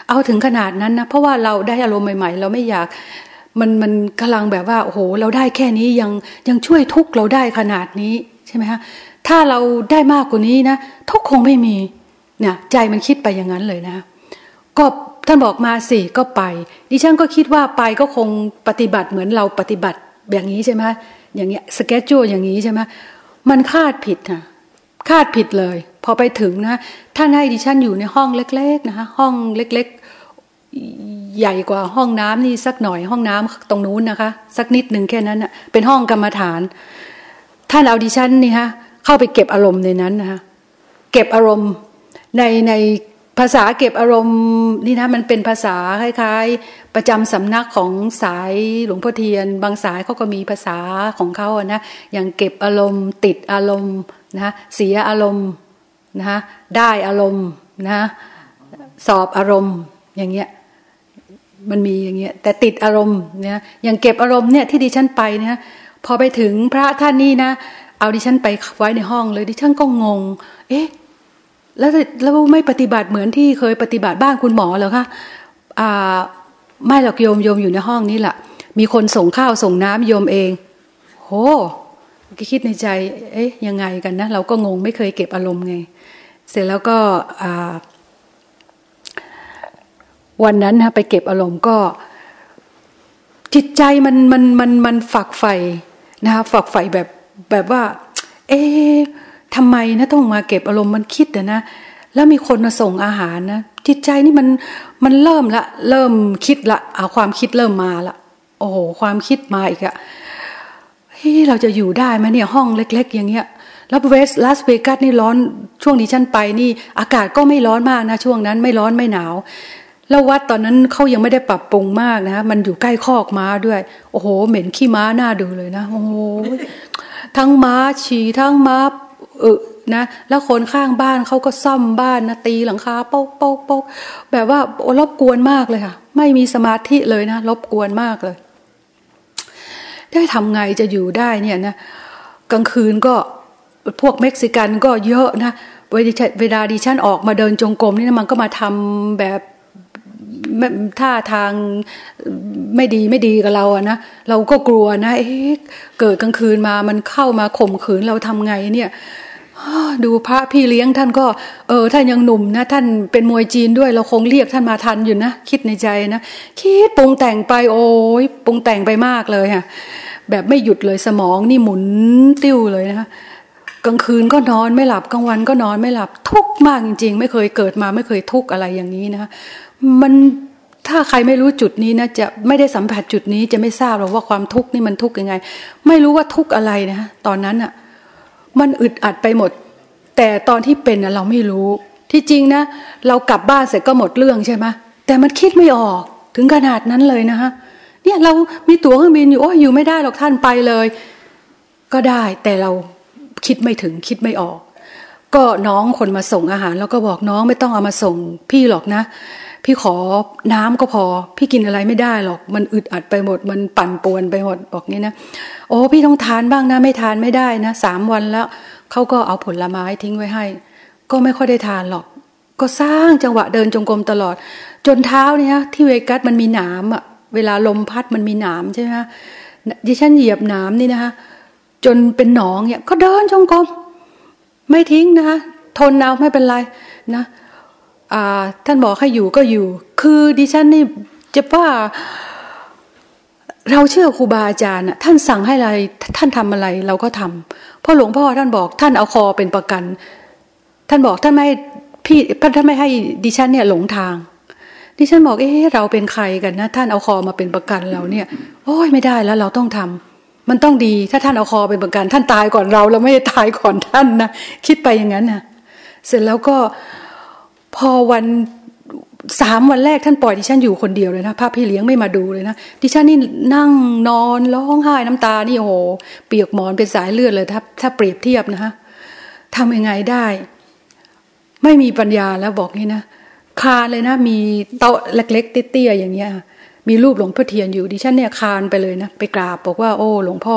Speaker 1: เอาถึงขนาดนั้นนะเพราะว่าเราได้อารมณ์ใหม่ๆ เราไม่อยากมันมันกำลังแบบว่าโอ้โหเราได้แค่นี้ยังยังช่วยทุกเราได้ขนาดนี้ใช่ไหมฮะถ้าเราได้มากกว่านี้นะทุกคงไม่มีเนี่ยใจมันคิดไปอย่างนั้นเลยนะ ก็ ท่านบอกมาสิก็ไป ดิฉันก็คิดว่าไปก็คงปฏิบัติเหมือนเราปฏิบัติอย่างนี้ใช่ไหมอย่างเงี้ยสเกจโจอย่างนี้ใช่ไหมมันคาดผิดค่ะคาดผิดเลย พอไปถึงนะท่านให้ดิฉันอยู่ในห้องเล็กๆนะคะห้องเล็กๆ ใหญ่กว่าห้องน้ำนี่สักหน่อยห้องน้ำตรงนู้นนะคะ สักนิดหนึ่งแค่นั้นนะเป็นห้องกรรมฐาน ท่านเอาดิฉันนี่ฮะเข้าไปเก็บอารมณ์ในนั้นนะคะเก็บอารมณ์ในใน ภาษาเก็บอารมณ์นี่นะมันเป็นภาษาคล้ายๆ ประจำสำนักของสายหลวงพ่อเทียน บางสายเขาก็มีภาษาของเขาอะนะอย่างเก็บอารมณ์ ติดอารมณ์นะเสียอารมณ์นะได้อารมณ์นะสอบอารมณ์อย่างเงี้ยมันมีอย่างเงี้ยแต่ติดอารมณ์เนี่ยอย่างเก็บอารมณ์เนี่ยที่ดิฉันไปเนี่ยพอไปถึงพระท่านนี่นะ เอาดิฉันไปไว้ในห้องเลยดิฉันก็งง เอ๊ะ แล้วแล้วไม่ปฏิบัติเหมือนที่เคยปฏิบัติบ้านคุณหมอเหรอคะอ่าไม่หรอกโยมโยมอยู่ในห้องนี้แหละมีคนส่งข้าวส่งน้ำโยมเอง โหคิดในใจ เอ๊ะยังไงกันนะ เราก็งงไม่เคยเก็บอารมณ์ไง เสร็จแล้วก็วันนั้นนะไปเก็บอารมณ์ก็ จิตใจมันมันมันมันฝักใฝ่นะคะฝักใฝ่แบบแบบว่า เอ๊ ทำไมนะต้องมาเก็บอารมณ์มันคิดนะ แล้วมีคนมาส่งอาหารนะจิตใจนี่มันมันเริ่มละ เริ่มคิดละเอาความคิดเริ่มมาละโอ้โหความคิดมาอีกอะเฮ้ยเราจะอยู่ได้ไหมเนี่ยห้องเล็ก ๆ อย่างเงี้ยแล้วเวสลาสเวกัสนี่ร้อนช่วงนี้ฉันไปนี่ อากาศก็ไม่ร้อนมากนะ ช่วงนั้นไม่ร้อนไม่หนาวแล้ววัดตอนนั้นเขายังไม่ได้ปรับปรุงมากนะมันอยู่ใกล้คอกม้าด้วย โอ้โห เหม็นขี้ม้าหน้าดูเลยนะ โอ้โหทั้งม้าฉี่ทั้งม้า เออนะแล้วคนข้างบ้านเขาก็ซ่อมบ้านนะตีหลังคาโป๊กโป๊กโป๊กแบบว่ารบกวนมากเลยค่ะ ไม่มีสมาธิเลยนะรบกวนมากเลย ได้ทำไงจะอยู่ได้เนี่ยนะกลางคืนก็พวกเม็กซิกันก็เยอะนะเวลาดิฉันออกมาเดินจงกรมนี่นะมันก็มาทำแบบท่าทางไม่ดีไม่ดีกับเราอะนะเราก็กลัวนะเอ๊ะเกิดกลางคืนมามันเข้ามาข่มขืนเราทำไงเนี่ย ดูพระพี่เลี้ยงท่านก็ เออท่านยังหนุ่มนะ ท่านเป็นมวยจีนด้วยเราคงเรียกท่านมาทันอยู่นะคิดในใจนะคิดปรุงแต่งไปโอ้ยปรุงแต่งไปมากเลยค่ะแบบไม่หยุดเลยสมองนี่หมุนติ้วเลยนะคะกลางคืนก็นอนไม่หลับกลางวันก็นอนไม่หลับทุกมากจริง ๆ ไม่เคยเกิดมาไม่เคยทุกอะไรอย่างนี้นะคะมันถ้าใครไม่รู้จุดนี้นะจะไม่ได้สัมผัสจุดนี้จะไม่ทราบหรอกว่าความทุกข์นี่มันทุกข์ยังไง ไม่รู้ว่าทุกข์อะไรนะตอนนั้นอะ่ะ มันอึดอัดไปหมด แต่ตอนที่เป็นเราไม่รู้ ที่จริงนะ เรากลับบ้านเสร็จก็หมดเรื่องใช่ไหมแต่มันคิดไม่ออกถึงขนาดนั้นเลยนะฮะเนี่ยเรามีตั๋วเครื่องบินอยู่โอ้ยอยู่ไม่ได้หรอกท่านไปเลย ก็ได้แต่เราคิดไม่ถึงคิดไม่ออก ก็น้องคนมาส่งอาหาร แล้วก็บอกน้องไม่ต้องเอามาส่งพี่หรอกนะ พี่ขอน้ำก็พอ พี่กินอะไรไม่ได้หรอก มันอึดอัดไปหมด มันปั่นป่วนไปหมดบอกงี้นะโอ้พี่ต้องทานบ้างนะไม่ทานไม่ได้นะสามวันแล้วเขาก็เอาผลไม้ทิ้งไว้ให้ ก็ไม่ค่อยได้ทานหรอก ก็สร้างจังหวะเดินจงกรมตลอด จนเท้าเนี่ยที่เวกัสมันมีหนามอะเวลาลมพัดมันมีหนามใช่ไหมดิฉันเหยียบหนามนี่นะคะจนเป็นหนองเนี่ย ก็เดินจงกรมไม่ทิ้งนะคะทนเอาไม่เป็นไรนะ ท่านบอกให้อยู่ก็อยู่ คือดิฉันนี่จะว่าเราเชื่อครูบาอาจารย์ท่านสั่งให้อะไร ท่านทำอะไรเราก็ทำเพราะหลวงพ่อท่านบอกท่านเอาคอเป็นประกัน ท่านบอกท่านไม่พพี่ท่านไม่ให้ดิฉันเนี่ยหลงทาง ดิฉันบอกเอ๊ะเราเป็นใครกันนะ ท่านเอาคอมาเป็นประกันเราเนี่ย โอ้ยไม่ได้แล้วเราต้องทำมันต้องดีถ้าท่านเอาคอเป็นประกัน ท่านตายก่อนเรา เราไม่ได้ตายก่อนท่านนะคิดไปอย่างนั้นนะเสร็จแล้วก็ พอวันสามวันแรกท่านปล่อยดิฉันอยู่คนเดียวเลยนะพระพี่เลี้ยงไม่มาดูเลยนะดิฉันนี่นั่งนอนร้องไห้น้ำตานี่โอ้โหเปียกหมอนเป็นสายเลือดเลยถ้าถ้าเปรียบเทียบนะฮะทำยังไงได้ ไม่มีปัญญาแล้วบอกนี่นะคานเลยนะ มีโต๊ะเล็กๆเตี้ยๆอย่างเงี้ยมีรูปหลวงพ่อเทียนอยู่ดิฉันเนี่ยคานไปเลยนะไปกราบบอกว่าโอ้หลวงพ่อ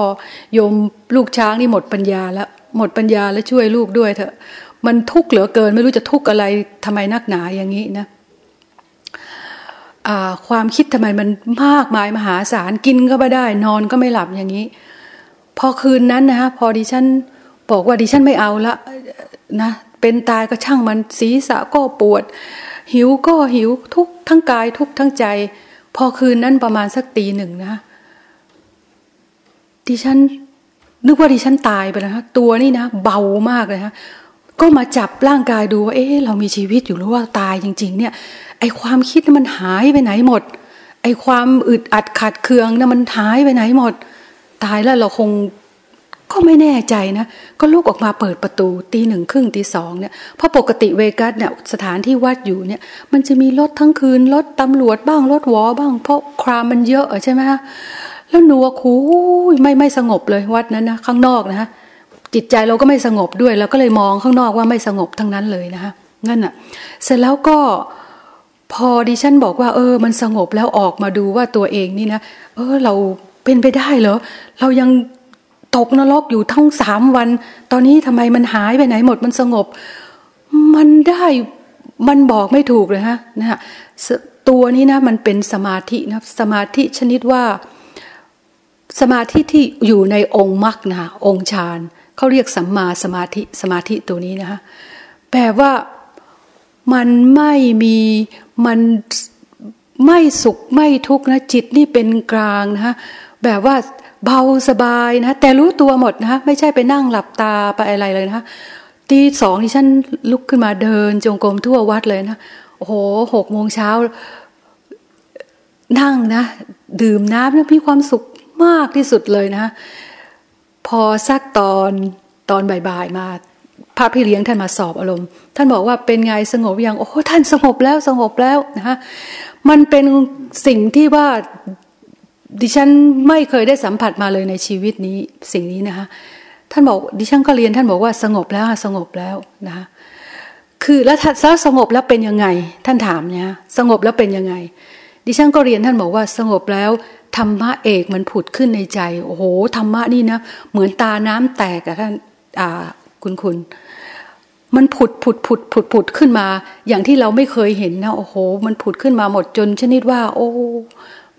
Speaker 1: โยมลูกช้างนี่หมดปัญญาแล้วหมดปัญญาแล้วช่วยลูกด้วยเถอะ มันทุกข์เหลือเกิน ไม่รู้จะทุกข์อะไรทำไมนักหนาอย่างนี้นะความคิดทำไมมันมากมายมหาศาลกินก็ไม่ได้ นอนก็ไม่หลับอย่างนี้ พอคืนนั้นนะฮะพอดิฉันบอกว่าดิฉันไม่เอาละนะเป็นตายก็ช่างมันศีรษะก็ปวด หิวก็หิวทุกทั้งกายทุกทั้งใจ พอคืนนั้นประมาณสักตีหนึ่งนะดิฉันนึกว่าดิฉันตายไปแล้วนะตัวนี่นะเบามากเลยฮะ ก็มาจับร่างกายดูว่าเอ๊ะเรามีชีวิตอยู่หรือว่าตายจริง ๆ เนี่ย ไอความคิดมันหายไปไหนหมด ไอความอึดอัดขัดเคืองนะมันหายไปไหนหมด ตายแล้วเราคงก็ไม่แน่ใจนะก็ลุกออกมาเปิดประตูตีหนึ่งครึ่งตีสองเนี่ยเพราะปกติเวกัสเนี่ยสถานที่วัดอยู่เนี่ย มันจะมีรถทั้งคืนรถตำรวจบ้างรถวอบ้าง เพราะครามมันเยอะใช่ไหมฮะแล้วนัวคูไม่ไม่สงบเลยวัดนั้นนะข้างนอกนะฮะ จิตใจเราก็ไม่สงบด้วยเราก็เลยมองข้างนอกว่าไม่สงบทั้งนั้นเลยนะฮะงั้นอะ เสร็จแล้วก็พอดิฉันบอกว่า เออ มันสงบแล้วออกมาดูว่าตัวเองนี่นะเออ เราเป็นไปได้เหรอเรายังตกนรกอยู่ทั้งสามวัน ตอนนี้ทำไมมันหายไปไหนหมดมันสงบ มันได้มันบอกไม่ถูกเลยฮะนะฮะตัวนี้นะมันเป็นสมาธินะสมาธิชนิดว่า สมาธิที่อยู่ในองค์มรรคนะองค์ฌานเเขาเรียกสัมมาสมาธิสมาธิตัวนี้นะคะแปลว่ามันไม่มีมันไม่สุขไม่ทุกข์นะจิตนี่เป็นกลางนะแบบว่าเบาสบายนะแต่รู้ตัวหมดนะไม่ใช่ไปนั่งหลับตาไปอะไรเลยนะตีสองที่ฉันลุกขึ้นมาเดินจงกรมทั่ววัดเลยนะโอ้โหหกโมงเช้า นั่งนะ ดื่มน้ำนะมีความสุขมากที่สุดเลยนะ อสักตอนตอนบ่ายๆมาพระพี่เลี้ยงท่านมาสอบอารมณ์ ท่านบอกว่าเป็นไงสงบยังโอ้ท่านสงบแล้วสงบแล้วนะฮะมันเป็นสิ่งที่ว่าดิฉันไม่เคยได้สัมผัสมาเลยในชีวิตนี้สิ่งนี้นะคะท่านบอกดิฉันก็เรียนท่านบอกว่าสงบแล้วสงบแล้วนะคะคือแล้วแล้วสงบแล้วเป็นยังไง ท่านถามเนี่ยสงบแล้วเป็นยังไง ดิฉันก็เรียนท่านบอกว่าสงบแล้วธรรมะเอกมันผุดขึ้นในใจ โอ้โหธรรมะนี่นะเหมือนตาน้ำแตกอะท่านอ่าคุณคุณ มันผุดผุดผุดผุดผุดขึ้นมา อย่างที่เราไม่เคยเห็นนะโอ้โห มันผุดขึ้นมาหมดจนชนิดว่า โอ้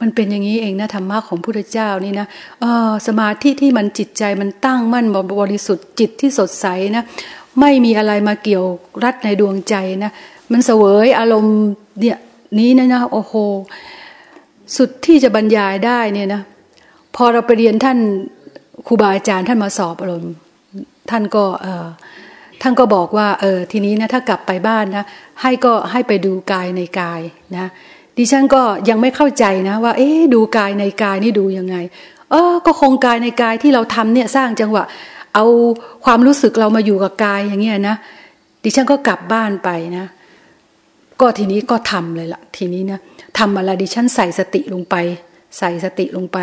Speaker 1: มันเป็นอย่างนี้เองนะธรรมะของพุทธเจ้านี่นะเออสมาธิที่มันจิตใจมันตั้งมั่นบริสุทธิ์จิตที่สดใสนะไม่มีอะไรมาเกี่ยวรัดในดวงใจนะมันเสวยอารมณ์เนี่ย นี้นะนะโอ้โห สุดที่จะบรรยายได้เนี่ยนะพอเราไปเรียนท่านครูบาอาจารย์ท่านมาสอบอารมณ์ท่านก็เออท่านก็บอกว่าเออทีนี้นะถ้ากลับไปบ้านนะให้ก็ให้ไปดูกายในกายนะดิฉันก็ยังไม่เข้าใจนะว่า เอ๊ดูกายในกายนี่ดูยังไง เออ ก็คงกายในกายที่เราทำเนี่ยสร้างจังหวะ เอาความรู้สึกเรามาอยู่กับกายอย่างเงี้ยนะดิฉันก็กลับบ้านไปนะ ก็ทีนี้ก็ทำเลยละทีนี้นะทำอะไรดิฉันใส่สติลงไป ใส่สติลงไป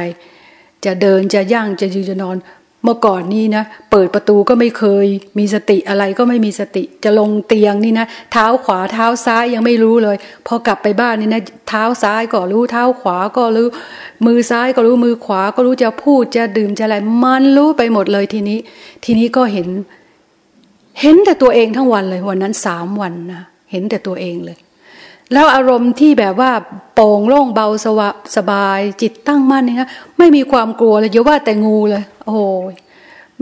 Speaker 1: จะเดินจะย่างจะยืนจะนอน เมื่อก่อนนี้นะเปิดประตูก็ไม่เคย มีสติอะไรก็ไม่มีสติ จะลงเตียงนี่นะเท้าขวาเท้าซ้ายยังไม่รู้เลย พอกลับไปบ้านนี่นะเท้าซ้ายก็รู้เท้าขวาก็รู้ มือซ้ายก็รู้มือขวาก็รู้จะพูดจะดื่มจะอะไรมันรู้ไปหมดเลยทีนี้ ทีนี้ก็เห็น เห็นแต่ตัวเองทั้งวันเลยวันนั้นสามวันนะ เห็นแต่ตัวเองเลย แล้วอารมณ์ที่แบบว่าโปร่งโล่งเบาสวะสบายจิตตั้งมั่นนี่นะไม่มีความกลัวเลยอย่าว่าแต่งูเลย โอ้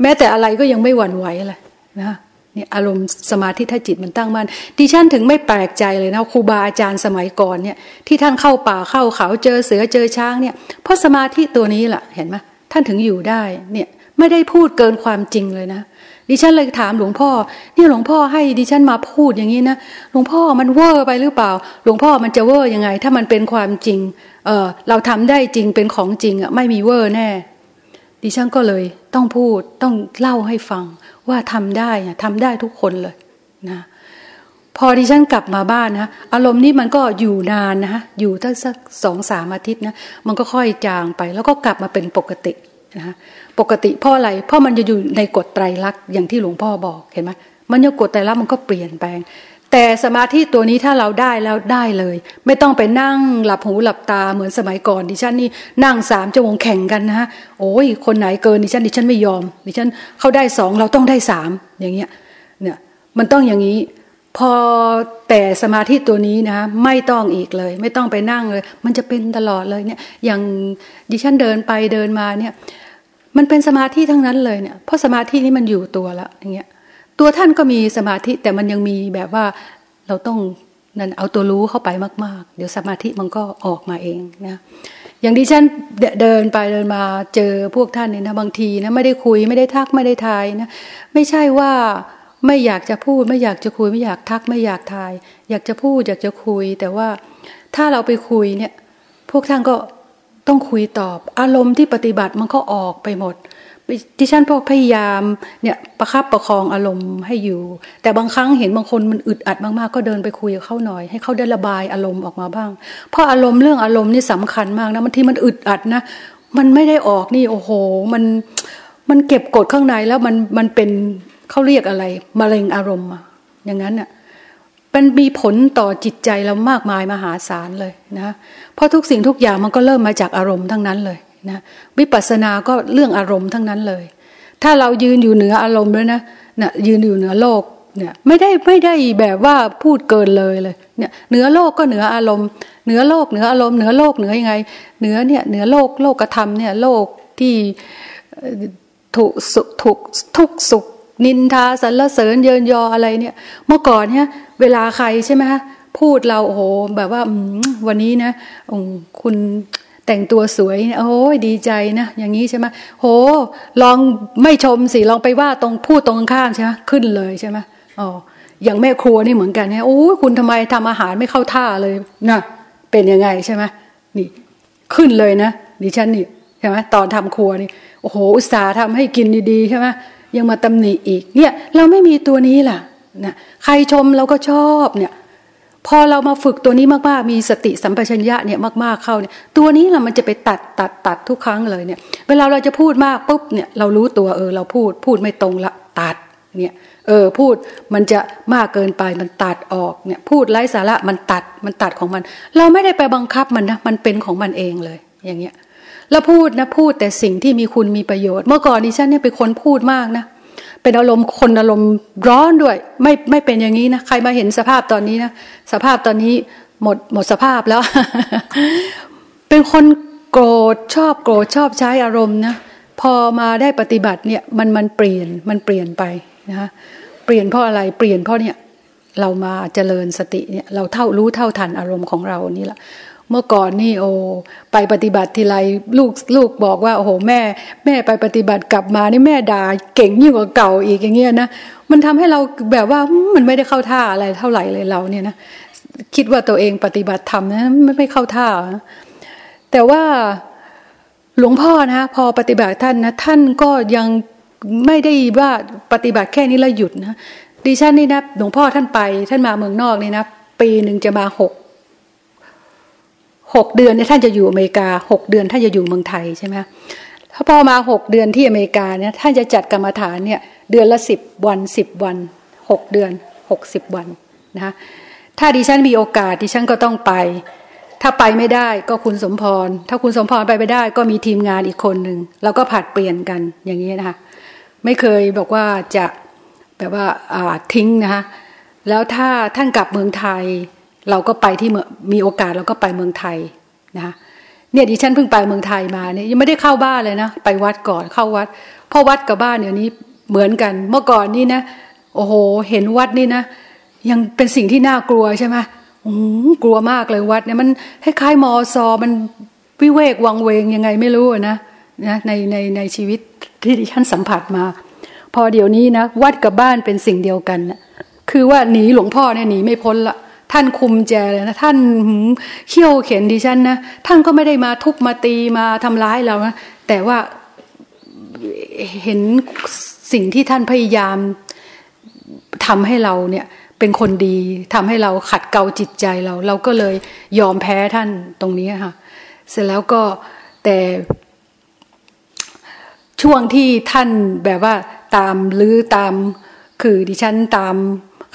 Speaker 1: แม้แต่อะไรก็ยังไม่หวั่นไหวเลยนะนี่อารมณ์สมาธิถ้าจิตมันตั้งมั่นดิฉันถึงไม่แปลกใจเลยนะครูบาอาจารย์สมัยก่อนเนี่ยที่ท่านเข้าป่าเข้าเขาเจอเสือเจอช้างเนี่ย เพราะสมาธิตัวนี้แหละเห็นไหมท่านถึงอยู่ได้เนี่ยไม่ได้พูดเกินความจริงเลยนะ ดิฉันเลยถามหลวงพ่อ เนี่ยหลวงพ่อให้ดิฉันมาพูดอย่างนี้นะหลวงพ่อมันเวอร์ไปหรือเปล่า หลวงพ่อมันจะเวอร์ยังไง ถ้ามันเป็นความจริง เออเราทำได้จริงเป็นของจริงอะไม่มีเวอร์แน่ ดิฉันก็เลยต้องพูดต้องเล่าให้ฟังว่าทำได้ทำได้ทุกคนเลยนะพอดิฉันกลับมาบ้านนะอารมณ์นี้มันก็อยู่นานนะอยู่ตั้งสักสองสามอาทิตย์นะมันก็ค่อยจางไป แล้วก็กลับมาเป็นปกติ นะปกติเพราะอะไรเพราะมันจะอยู่ในกฎไตรลักษณ์อย่างที่หลวงพ่อบอกเห็นไหมมันจะกฎไตรลักษณ์มันก็เปลี่ยนแปลง แต่สมาธิตัวนี้ถ้าเราได้แล้วได้เลย ไม่ต้องไปนั่งหลับหูหลับตาเหมือนสมัยก่อนดิฉันนี่นั่งสามชั่วโมงแข่งกันนะฮะโอ้ยคนไหนเกินดิฉันดิฉันไม่ยอม ดิฉันเขาได้สองเราต้องได้สามอย่างเงี้ยเนี่ยมันต้องอย่างนี้ พอแต่สมาธิตัวนี้นะ ไม่ต้องอีกเลย ไม่ต้องไปนั่งเลย มันจะเป็นตลอดเลยเนี่ยอย่างดิฉันเดินไปเดินมาเนี่ย มันเป็นสมาธิทั้งนั้นเลยเนี่ยเพราะสมาธินี้มันอยู่ตัวแล้วอย่างเงี้ยตัวท่านก็มีสมาธิแต่มันยังมีแบบว่าเราต้องนั่นเอาตัวรู้เข้าไปมากๆ เดี๋ยวสมาธิมันก็ออกมาเองนะอย่างดิฉันเดินไปเดินมาเจอพวกท่านเนี่ยนะบางทีนะไม่ได้คุยไม่ได้ทักไม่ได้ทายนะไม่ใช่ว่า ไม่อยากจะพูด ไม่อยากจะคุย ไม่อยากทัก ไม่อยากทาย อยากจะพูด อยากจะคุย แต่ว่าถ้าเราไปคุยเนี่ย พวกท่านก็ต้องคุยตอบ อารมณ์ที่ปฏิบัติมันก็ออกไปหมดดิฉันพวกพยายามเนี่ยประคับประคองอารมณ์ให้อยู่ แต่บางครั้งเห็นบางคนมันอึดอัดมากๆ ก็เดินไปคุยกับเขาหน่อย ให้เขาได้ระบายอารมณ์ออกมาบ้าง เพราะอารมณ์เรื่องอารมณ์นี่สำคัญมากนะบางทีมันอึดอัดนะมันไม่ได้ออกนี่โอ้โห มันมันเก็บกดข้างในแล้วมันมันเป็น เขาเรียกอะไรมะเร็งอารมณ์อย่างนั้นน่ะมันมีผลต่อจิตใจเรามากมายมหาศาลเลยนะเพราะทุกสิ่งทุกอย่างมันก็เริ่มมาจากอารมณ์ทั้งนั้นเลยนะวิปัสสนาก็เรื่องอารมณ์ทั้งนั้นเลย ถ้าเรายืนอยู่เหนืออารมณ์เลยนะนะยืนอยู่เหนือโลกเนี่ยไม่ได้ไม่ได้แบบว่าพูดเกินเลยเลยเนี่ยเหนือโลกก็เหนืออารมณ์เหนือโลกเหนืออารมณ์เหนือโลกเหนือยังไงเหนือเนี่ยเหนือโลกโลกกระทำเนี่ยโลกที่ถูกสุถูกทุกสุข นินทาสรรเสริญเยินยออะไรเนี่ย เมื่อก่อนเนี่ย เวลาใครใช่ไหมฮะพูดเราโอ้โหแบบว่าวันนี้นะคุณแต่งตัวสวยโอ้ยดีใจนะอย่างนี้ใช่ไหมโห ลองไม่ชมสิลองไปว่าตรงพูดตรงข้ามใช่ไหมขึ้นเลยใช่ไหมอ๋ออย่างแม่ครัวนี่เหมือนกันเนี่ยโอ้คุณทำไมทำอาหารไม่เข้าท่าเลยนะเป็นยังไงใช่ไหมนี่ขึ้นเลยนะดิฉันนี่ใช่ไหมตอนทำครัวนี่โอ้โหอุตส่าห์ทำให้กินดีๆใช่ไหม ยังมาตำหนิอีก เนี่ย เราไม่มีตัวนี้ล่ะนะใครชมเราก็ชอบเนี่ย พอเรามาฝึกตัวนี้มากๆ มีสติสัมปชัญญะเนี่ยมากๆเข้าเนี่ย ตัวนี้แหละมันจะไปตัดตัดตัดทุกครั้งเลยเนี่ย เวลาเราจะพูดมากปุ๊บเนี่ยเรารู้ตัวเออเราพูดพูดไม่ตรงละตัดเนี่ยเออพูดมันจะมากเกินไปมันตัดออกเนี่ยพูดไร้สาระมันตัดมันตัดของมัน เราไม่ได้ไปบังคับมันนะมันเป็นของมันเองเลย อย่างเงี้ย แล้วพูดนะพูดแต่สิ่งที่มีคุณมีประโยชน์ เมื่อก่อนดิฉันเนี่ยเป็นคนพูดมากนะเป็นอารมณ์คนอารมณ์ร้อนด้วย ไม่ไม่เป็นอย่างนี้นะใครมาเห็นสภาพตอนนี้นะสภาพตอนนี้หมดหมดสภาพแล้ว เป็นคนโกรธชอบโกรธชอบใช้อารมณ์นะพอมาได้ปฏิบัติเนี่ยมันมันเปลี่ยนมันเปลี่ยนไปนะเปลี่ยนเพราะอะไรเปลี่ยนเพราะเนี่ยเรามาเจริญสติเนี่ยเราเท่ารู้เท่าทันอารมณ์ของเรานี่แหละ เมื่อก่อนนี่โอไปปฏิบัติทีไรลูกลูกบอกว่าโอ้โหแม่ แม่ไปปฏิบัติกลับมานี่แม่ด่าเก่งยิ่งกว่าเก่าอีกอย่างเงี้ยนะมันทำให้เราแบบว่ามันไม่ได้เข้าท่าอะไรเท่าไหร่เลยเราเนี่ยนะคิดว่าตัวเองปฏิบัติธรรมนะไม่ไม่เข้าท่า แต่ว่าหลวงพ่อนะพอปฏิบัติท่านนะท่านก็ยังไม่ได้ว่าปฏิบัติแค่นี้แล้วหยุดนะดิฉันนี่นะหลวงพ่อท่านไป ท่านมาเมืองนอกนี่นะปีหนึ่งจะมาหก หกเดือนเนี่ยท่านจะอยู่อเมริกาหกเดือนท่านจะอยู่เมืองไทยใช่ไหมถ้าพอมาหกเดือนที่อเมริกาเนี่ยท่านจะจัดกรรมฐานเนี่ยเดือนละสิบวันสิบวันหกเดือนหกสิบวันนะคะถ้าดิฉันมีโอกาสดิฉันก็ต้องไป ถ้าไปไม่ได้ก็คุณสมพร ถ้าคุณสมพรไปไม่ได้ ก็มีทีมงานอีกคนหนึ่งเราก็ผัดเปลี่ยนกันอย่างนี้นะคะไม่เคยบอกว่าจะแบบว่าทิ้งนะคะแล้วถ้าท่านกลับเมืองไทย เราก็ไปที่มีโอกาสเราก็ไปเมืองไทยนะเนี่ยดิฉันเพิ่งไปเมืองไทยมาเนี่ยยังไม่ได้เข้าบ้านเลยนะไปวัดก่อนเข้าวัดพราะวัดกับบ้านเดี๋ยวนี้เหมือนกัน เมื่อก่อนนี่นะโอ้โห เห็นวัดนี่นะยังเป็นสิ่งที่น่ากลัวใช่ไหมอืกลัวมากเลยวัดเนี่ยมันคล้ายๆมอซอมันวิเวกวังเวงยังไงไม่รู้นะนะในในในชีวิตที่ดิฉันสัมผัสมาพพอเดี๋ยวนี้นะวัดกับบ้านเป็นสิ่งเดียวกันนะคือว่าหนีหลวงพ่อเนี่ยหนีไม่พ้นละ ท่านคุมแจเลยนะท่านเขี่ยวเข็นดิฉันนะท่านก็ไม่ได้มาทุบมาตีมาทำร้ายเรานะแต่ว่าเห็นสิ่งที่ท่านพยายามทำให้เราเนี่ยเป็นคนดีทำให้เราขัดเกลาจิตใจเรา เราก็เลยยอมแพ้ท่านตรงนี้ค่ะ เสร็จแล้วก็แต่ช่วงที่ท่านแบบว่าตามลือตามคือดิฉันตาม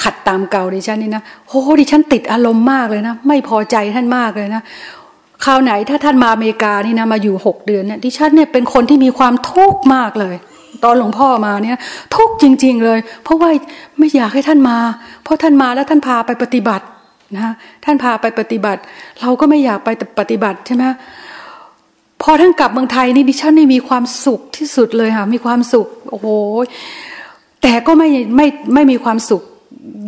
Speaker 1: ขัดตามเก่าดิฉันนี่นะโอ้ดิฉันติดอารมณ์มากเลยนะ ไม่พอใจท่านมากเลยนะคราวไหนถ้าท่านมาอเมริกานี่นะมาอยู่หกเดือนเนี่ยดิฉันเนี่ยเป็นคนที่มีความทุกข์มากเลย ตอนหลวงพ่อมาเนี่ย ทุกข์จริง ๆเลย เพราะว่าไม่อยากให้ท่านมา เพราะท่านมาแล้วท่านพาไปปฏิบัตินะท่านพาไปปฏิบัติ เราก็ไม่อยากไปปฏิบัติใช่ไหมพอท่านกลับเมืองไทยนี่ดิฉันนี่มีความสุขที่สุดเลยค่ะมีความสุขโอ้โหแต่ก็ไม่ไม่ไม่มีความสุข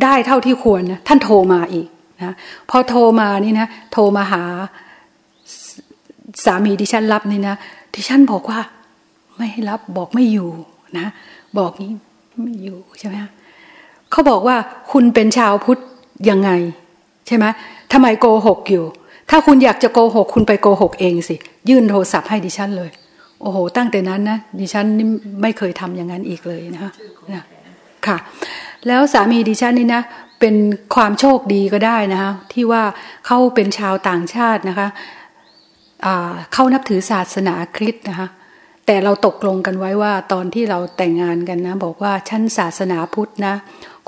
Speaker 1: ได้เท่าที่ควรนะท่านโทรมาอีกนะพอโทรมานี่นะโทรมาหาสามีดิฉันรับนี่นะดิฉันบอกว่า ไม่ให้รับบอกไม่อยู่นะบอกนี้ไม่อยู่ใช่ไหมเขาบอกว่าคุณเป็นชาวพุทธยังไง ใช่ไหมทำไมโกหกอยู่ ถ้าคุณอยากจะโกหก คุณไปโกหกเองสิ ยื่นโทรศัพท์ให้ดิฉันเลย โอ้โห ตั้งแต่นั้นนะดิฉันไม่เคยทำอย่างนั้นอีกเลยนะคะค่ะ แล้วสามีดิฉันนี่นะเป็นความโชคดีก็ได้นะคะที่ว่าเขาเป็นชาวต่างชาตินะคะเข้านับถือศาสนาคริสต์นะคะแต่เราตกลงกันไว้ว่าตอนที่เราแต่งงานกันนะบอกว่าชั้นศาสนาพุทธนะ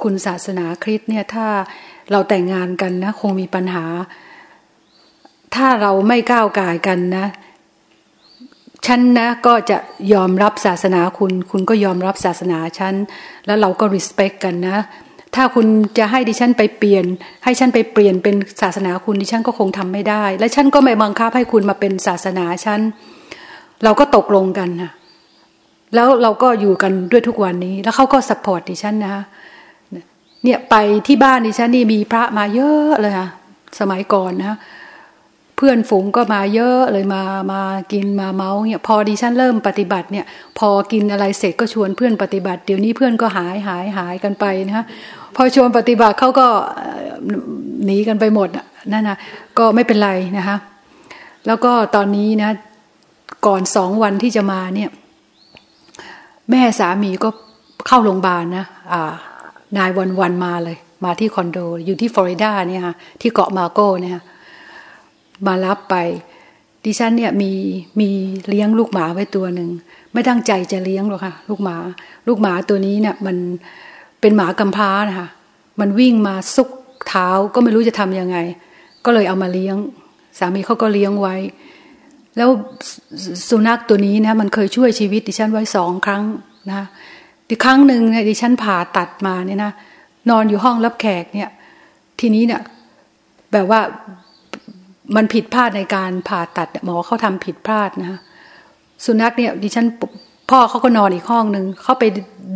Speaker 1: คุณศาสนาคริสต์เนี่ยถ้าเราแต่งงานกันนะ คงมีปัญหา ถ้าเราไม่ก้าวกายกันนะ ฉันนะก็จะยอมรับศาสนาคุณ คุณก็ยอมรับศาสนาฉัน แล้วเราก็ respect กันนะ ถ้าคุณจะให้ดิฉันไปเปลี่ยน ให้ฉันไปเปลี่ยนเป็นศาสนาคุณดิฉันก็คงทำไม่ได้ และฉันก็ไม่บังคับให้คุณมาเป็นศาสนาฉัน เราก็ตกลงกันนะแล้วเราก็อยู่กันด้วยทุกวันนี้ แล้วเขาก็ support ดิฉันนะเนี่ยไปที่บ้านดิฉันนี่มีพระมาเยอะเลยค่ะสมัยก่อนนะ เพื่อนฝูงก็มาเยอะเลยมามากินมาเมาเนี่ยพอดิฉันเริ่มปฏิบัติเนี่ย พอกินอะไรเสร็จก็ชวนเพื่อนปฏิบัติ เดี๋ยวนี้เพื่อนก็หายหายหายกันไปนะพอชวนปฏิบัติเขาก็หนีกันไปหมดนั่นนะก็ไม่เป็นไรนะคะแล้วก็ตอนนี้นะก่อนสองวันที่จะมาเนี่ย แม่สามีก็เข้าโรงพยาบาลนะอ่านายวันวันมาเลย มาที่คอนโด อยู่ที่ฟลอริดาเนี่ยค่ะที่เกาะมาโก้เนี่ย มารับไป ดิฉันเนี่ยมีมีเลี้ยงลูกหมาไว้ตัวหนึ่งไม่ตั้งใจจะเลี้ยงหรอกค่ะ ลูกหมา ลูกหมาตัวนี้เนี่ยมันเป็นหมากำพร้านะคะมันวิ่งมาซุกเท้าก็ไม่รู้จะทํำยังไง ก็เลยเอามาเลี้ยง สามีเขาก็เลี้ยงไว้ แล้วสุนัขตัวนี้นะมันเคยช่วยชีวิตดิฉันไว้สองครั้งนะอีครั้งหนึ่งเนี่ยดิฉันผ่าตัดมาเนี่ยนะนอนอยู่ห้องรับแขกเนี่ย ทีนี้เนี่ยแบบว่า มันผิดพลาดในการผ่าตัดหมอเขาทำผิดพลาดนะสุนัขเนี่ยดิฉันพ่อเขาก็นอนอีกห้องหนึ่งเขาไป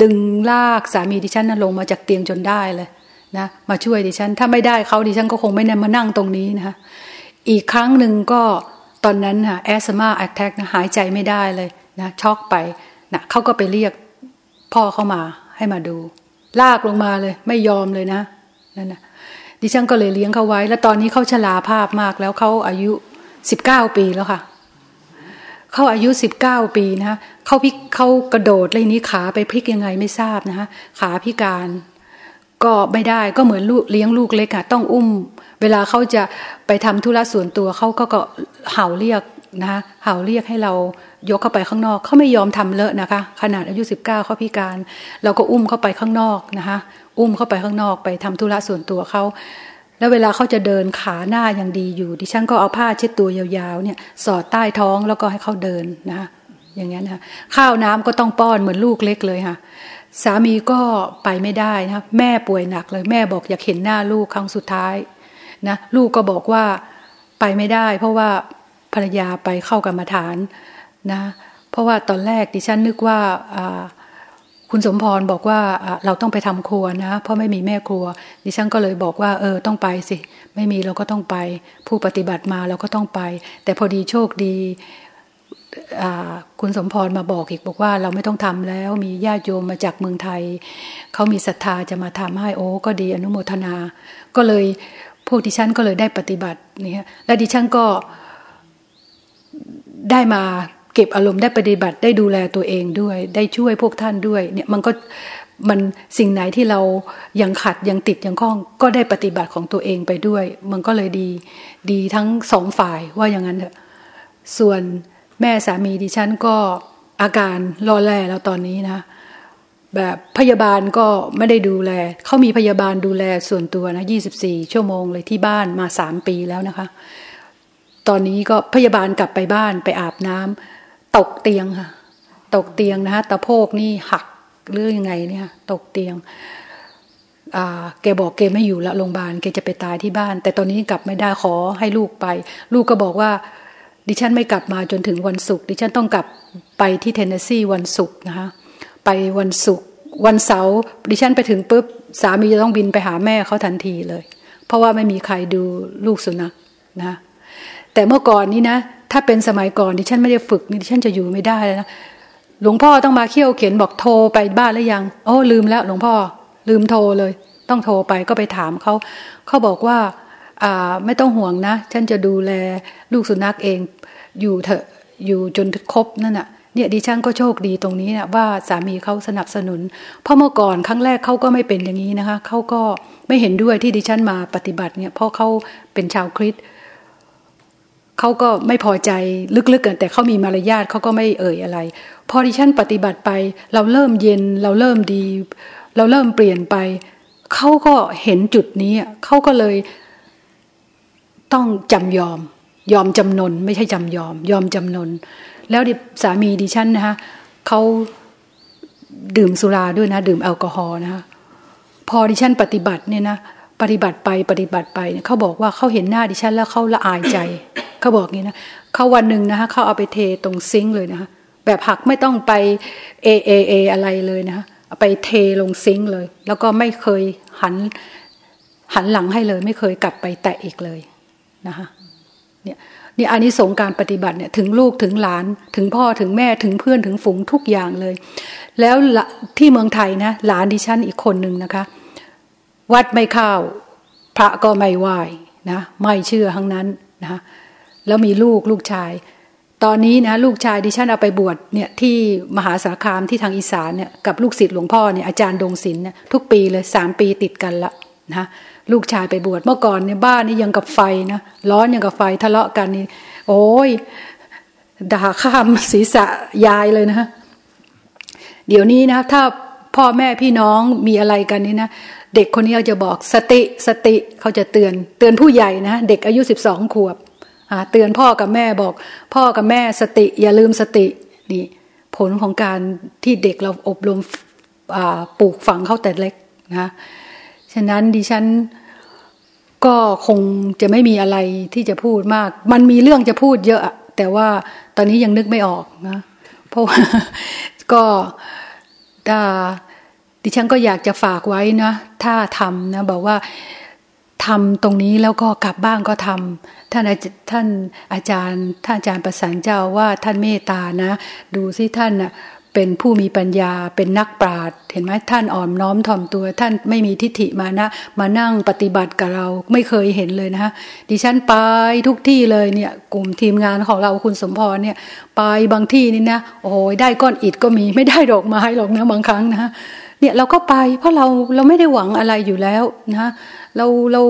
Speaker 1: ดึงลากสามีดิฉันนนลงมาจากเตียงจนได้เลยนะมาช่วยดิฉัน ถ้าไม่ได้เขาดิฉันก็คงไม่นมานั่งตรงนี้นะคะอีกครั้งหนึ่งก็ตอนนั้นค่ะแอสมาแอคแทกนะหายใจไม่ได้เลยนะช็อกไปนะเขาก็ไปเรียกพ่อเข้ามาให้มาดู ลากลงมาเลย ไม่ยอมเลยนะนั่นนะ ดิฉันก็เลยเลี้ยงเขาไว้ แล้วตอนนี้เขาชราภาพมากแล้วเขาอายุสิบเก้าปีแล้วค่ะเขาอายุสิบเก้าปีนะคะเขาพิกเขากระโดดเลยนี้ขาไปพลิกยังไงไม่ทราบนะคะขาพิการก็ไม่ได้ก็เหมือนลูกเลี้ยงลูกเล็กอะต้องอุ้ม เวลาเขาจะไปทำธุระส่วนตัวเขาก็ก็เห่าเรียกนะคะเห่าเรียกให้เรายกเข้าไปข้างนอกเขาไม่ยอมทำเลอะนะคะ ขนาดอายุสิบเก้าเขาพิการ เราก็อุ้มเข้าไปข้างนอกนะคะ อุ้มเข้าไปข้างนอกไปทำธุระส่วนตัวเขาแล้วเวลาเขาจะเดินขาหน้ายังดีอยู่ ดิฉันก็เอาผ้าเช็ดตัวยาวๆเนี่ยสอดใต้ท้องแล้วก็ให้เขาเดินนะอย่างนี้นะข้าวน้ำก็ต้องป้อนเหมือนลูกเล็กเลยค่ะสามีก็ไปไม่ได้นะแม่ป่วยหนักเลย แม่บอกอยากเห็นหน้าลูกครั้งสุดท้ายนะลูกก็บอกว่าไปไม่ได้ เพราะว่าภรรยาไปเข้ากรรมฐานนะเพราะว่าตอนแรกดิฉันนึกว่า คุณสมพรบอกว่าเราต้องไปทำครัวนะ เพราะไม่มีแม่ครัว ดิฉันก็เลยบอกว่า เออต้องไปสิ ไม่มีเราก็ต้องไป ผู้ปฏิบัติมาเราก็ต้องไป แต่พอดีโชคดีคุณสมพรมาบอกอีกบอกว่าเราไม่ต้องทำแล้วมีญาติโยมมาจากเมืองไทย เขามีศรัทธาจะมาทำให้โอ้ก็ดีอนุโมทนา ก็เลยพวกดิฉันก็เลยได้ปฏิบัตินี่และดิฉันก็ได้มา เก็บอารมณ์ได้ปฏิบัติได้ดูแลตัวเองด้วย ได้ช่วยพวกท่านด้วยเนี่ยมันก็มันสิ่งไหนที่เรายังขัดยังติดยังคล้อง ก็ได้ปฏิบัติของตัวเองไปด้วย มันก็เลยดีดีทั้งสองฝ่ายว่าอย่างนั้นเถอะส่วนแม่สามีดิฉันก็อาการรอแลแล้วตอนนี้นะ แบบพยาบาลก็ไม่ได้ดูแล เขามีพยาบาลดูแลส่วนตัวนะ24 ชั่วโมงเลยที่บ้านมาสามปีแล้วนะคะ ตอนนี้ก็พยาบาลกลับไปบ้านไปอาบน้ำ ตกเตียงค่ะ ตกเตียงนะคะตะโพกนี่หักหรือยังไงเนี่ย ตกเตียงแกบอกแกไม่อยู่ละโรงพยาบาลแกจะไปตายที่บ้าน แต่ตอนนี้กลับไม่ได้ขอให้ลูกไป ลูกก็บอกว่า ดิฉันไม่กลับมาจนถึงวันศุกร์ดิฉันต้องกลับไปที่เทนเนสซีวันศุกร์นะคะไปวันศุกร์วันเสาร์ดิฉันไปถึงปุ๊บสามีจะต้องบินไปหาแม่เขาทันทีเลย เพราะว่าไม่มีใครดูลูกสุนัขนะ แต่เมื่อก่อนนี้นะ ถ้าเป็นสมัยก่อนดิฉันไม่ได้ฝึกดิฉันจะอยู่ไม่ได้เลยนะหลวงพ่อต้องมาเคี่ยวเข็ญบอกโทรไปบ้านแล้วยังโอ้ลืมแล้ว หลวงพ่อลืมโทรเลย ต้องโทรไปก็ไปถามเขาเขาบอกว่าอ่าไม่ต้องห่วงนะ ฉันจะดูแลลูกสุนัขเองอยู่เถอะอยู่จนครบนั่นน่ะเนี่ยดิฉันก็โชคดีตรงนี้นะว่าสามีเขาสนับสนุน เพราะเมื่อก่อนครั้งแรกเขาก็ไม่เป็นอย่างนี้นะคะเขาก็ไม่เห็นด้วยที่ดิฉันมาปฏิบัติเนี่ยเพราะเขาเป็นชาวคริสต์ เขาก็ไม่พอใจลึกๆกันแต่เขามีมารยาทเขาก็ไม่เอ่ยอะไร พอดิฉันปฏิบัติไป เราเริ่มเย็นเราเริ่มดี เราเริ่มเปลี่ยนไปเขาก็เห็นจุดนี้เขาก็เลยต้องจำยอม ยอมจำนน ไม่ใช่จำยอม ยอมจำนน แล้วสามีดิฉันนะคะเขาดื่มสุราด้วยนะ ดื่มแอลกอฮอล์นะคะพอดิฉันปฏิบัติเนี่ยนะ ปฏิบัติไปปฏิบัติไปเนี่ยเขาบอกว่าเขาเห็นหน้าดิฉันแล้วเขาละอายใจเขาบอกงี้นะเขาวันหนึ่งนะคะเขาเอาไปเทตรงซิงค์เลยนะคะแบบหักไม่ต้องไปเอเอเออะไรเลยนะคะไปเทลงซิงค์เลย แล้วก็ไม่เคยหันหันหลังให้เลย ไม่เคยกลับไปแตะอีกเลยนะคะเนี่ยนี่อันนี้สงการปฏิบัติเนี่ยถึงลูกถึงหลานถึงพ่อถึงแม่ถึงเพื่อนถึงฝูงทุกอย่างเลย แล้วที่เมืองไทยนะหลานดิฉันอีกคนหนึ่งนะคะ วัดไม่เข้า พระก็ไม่ไหวนะไม่เชื่อทั้งนั้นนะแล้วมีลูกลูกชาย ตอนนี้นะลูกชายดิฉันเอาไปบวชเนี่ยที่มหาสารคามที่ทางอีสานเนี่ยกับลูกศิษย์หลวงพ่อเนี่ยอาจารย์ดงศิลป์เนี่ยทุกปีเลยสามปีติดกันละนะลูกชายไปบวชเมื่อก่อนเนี่ยบ้านนี่ยังกับไฟนะร้อนยังกับไฟทะเลาะกันนี่โอ้ยด่าข้ามศีรษะยายเลยนะเดี๋ยวนี้นะถ้าพ่อแม่พี่น้องมีอะไรกันนี่นะ เด็กคนนี้เขาจะบอกสติสติเขาจะเตือน เตือนผู้ใหญ่นะเด็กอายุสิบสองขวบเตือนพ่อกับแม่บอก พ่อกับแม่สติอย่าลืมสตินี่ผลของการที่เด็กเราอบรมปลูกฝังเขาแต่เล็กนะฉะนั้นดิฉันก็คงจะไม่มีอะไรที่จะพูดมาก มันมีเรื่องจะพูดเยอะ แต่ว่าตอนนี้ยังนึกไม่ออกนะ เพราะว่าก็ ดิฉันก็อยากจะฝากไว้นะถ้าทำนะบอกว่าทำตรงนี้แล้วก็กลับบ้านก็ทำท่านท่านอาจารย์ท่านอาจารย์ประสานเจ้าว่าท่านเมตตานะ ดูสิท่านนะเป็นผู้มีปัญญาเป็นนักปราชญ์เห็นไหมท่านอ่อนน้อมถ่อมตัว ท่านไม่มีทิฏฐิมานะ มานั่งปฏิบัติกับเราไม่เคยเห็นเลยนะดิฉันไปทุกที่เลยเนี่ยกลุ่มทีมงานของเราคุณสมพรเนี่ยไปบางที่นี่นะโอ้ยได้ก้อนอิฐก็มีไม่ได้ดอกไม้หรอกนะบางครั้งนะ เนี่ยเราก็ไป เพราะเราเราไม่ได้หวังอะไรอยู่แล้วนะเราเรา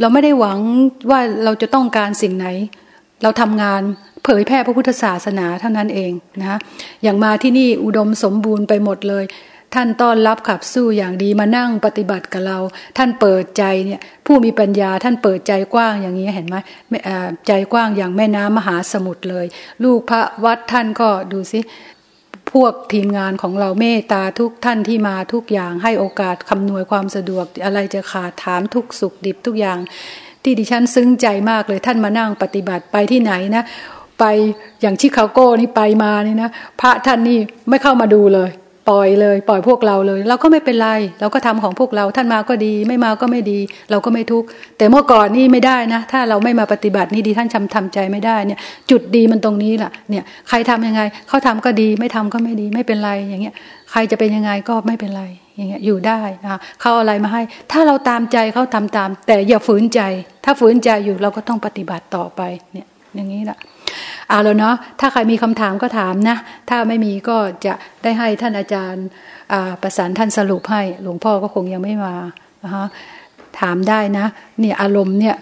Speaker 1: เราไม่ได้หวังว่าเราจะต้องการสิ่งไหน เราทำงานเผยแพร่พระพุทธศาสนาเท่านั้นเองนะอย่างมาที่นี่อุดมสมบูรณ์ไปหมดเลย ท่านต้อนรับขับสู้อย่างดีมานั่งปฏิบัติกับเรา ท่านเปิดใจเนี่ยผู้มีปัญญาท่านเปิดใจกว้างอย่างนี้เห็นไหมใจกว้างอย่างแม่น้ำมหาสมุทรเลย ลูกพระวัดท่านก็ดูสิ พวกทีมงานของเราเมตตาทุกท่านที่มาทุกอย่างให้โอกาสคำนวยความสะดวก อะไรจะขาดถามทุกสุขดิบทุกอย่าง ที่ดิฉันซึ้งใจมากเลยท่านมานั่งปฏิบัติไปที่ไหนนะ ไปอย่างชิคาโก้นี่ไปมานี่นะ พระท่านนี่ไม่เข้ามาดูเลย ปล่อยเลย ปล่อยพวกเราเลย เราก็ไม่เป็นไร เราก็ทำของพวกเราท่านมาก็ดี ไม่มาก็ไม่ดี เราก็ไม่ทุกข์แต่เมื่อก่อนนี่ไม่ได้นะ ถ้าเราไม่มาปฏิบัตินี่ดีท่านจำทำใจไม่ได้เนี่ย จุดดีมันตรงนี้แหละเนี่ยใครทำยังไงเขาทำก็ดี ไม่ทำก็ไม่ดีไม่เป็นไรอย่างเงี้ย ใครจะเป็นยังไงก็ไม่เป็นไรอย่างเงี้ยอยู่ได้นะเขาอะไรมาให้ ถ้าเราตามใจเขาทำตาม แต่อย่าฝืนใจ ถ้าฝืนใจอยู่เราก็ต้องปฏิบัติต่อไปเนี่ยอย่างนี้แหละ เอาแล้วเนาะถ้าใครมีคำถามก็ถามนะ ถ้าไม่มีก็จะได้ให้ท่านอาจารย์ประสานท่านสรุปให้หลวงพ่อก็คงยังไม่มานะคะถามได้นะเนี่ยอารมณ์เนี่ย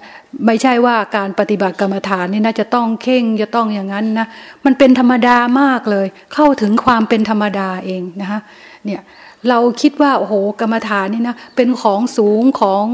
Speaker 1: ไม่ใช่ว่าการปฏิบัติกรรมฐานนี่นะจะต้องเข่งจะต้องอย่างนั้นนะมันเป็นธรรมดามากเลย เข้าถึงความเป็นธรรมดาเองนะคะเนี่ยเราคิดว่าโอ้โหกรรมฐานนี่นะเป็นของสูงของ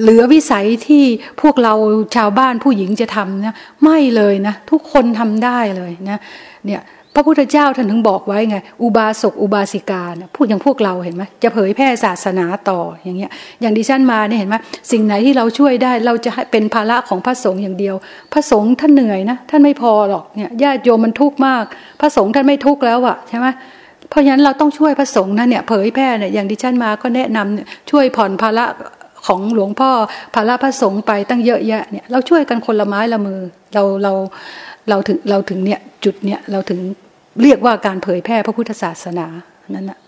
Speaker 1: เหลือวิสัยที่พวกเราชาวบ้านผู้หญิงจะทำนะไม่เลยนะ ทุกคนทำได้เลยนะเนี่ยพระพุทธเจ้าท่านถึงบอกไว้ไง อุบาสกอุบาสิกานะพูดอย่างพวกเราเห็นไหมจะเผยแพร่ศาสนาต่ออย่างเงี้ย อย่างดิฉันมาเนี่ยเห็นไหมสิ่งไหนที่เราช่วยได้เราจะให้เป็นภาระของพระสงฆ์อย่างเดียว พระสงฆ์ท่านเหนื่อยนะท่านไม่พอหรอกเนี่ยญาติโยมมันทุกข์มาก พระสงฆ์ท่านไม่ทุกข์แล้วอะใช่ไหมเพราะฉะนั้นเราต้องช่วยพระสงฆ์นะเนี่ยเผยแพร่เนี่ยอย่างดิฉันมาก็แนะนำช่วยผ่อนภาระ ของหลวงพ่อพาระพระสงฆ์ไปตั้งเยอะแยะเนี่ยเราช่วยกันคนละไม้ละมือเราเราเราถึงเราถึงเนี่ยจุดเนี่ยเราถึงเรียกว่าการเผยแพร่พระพุทธศาสนานั่นแหะ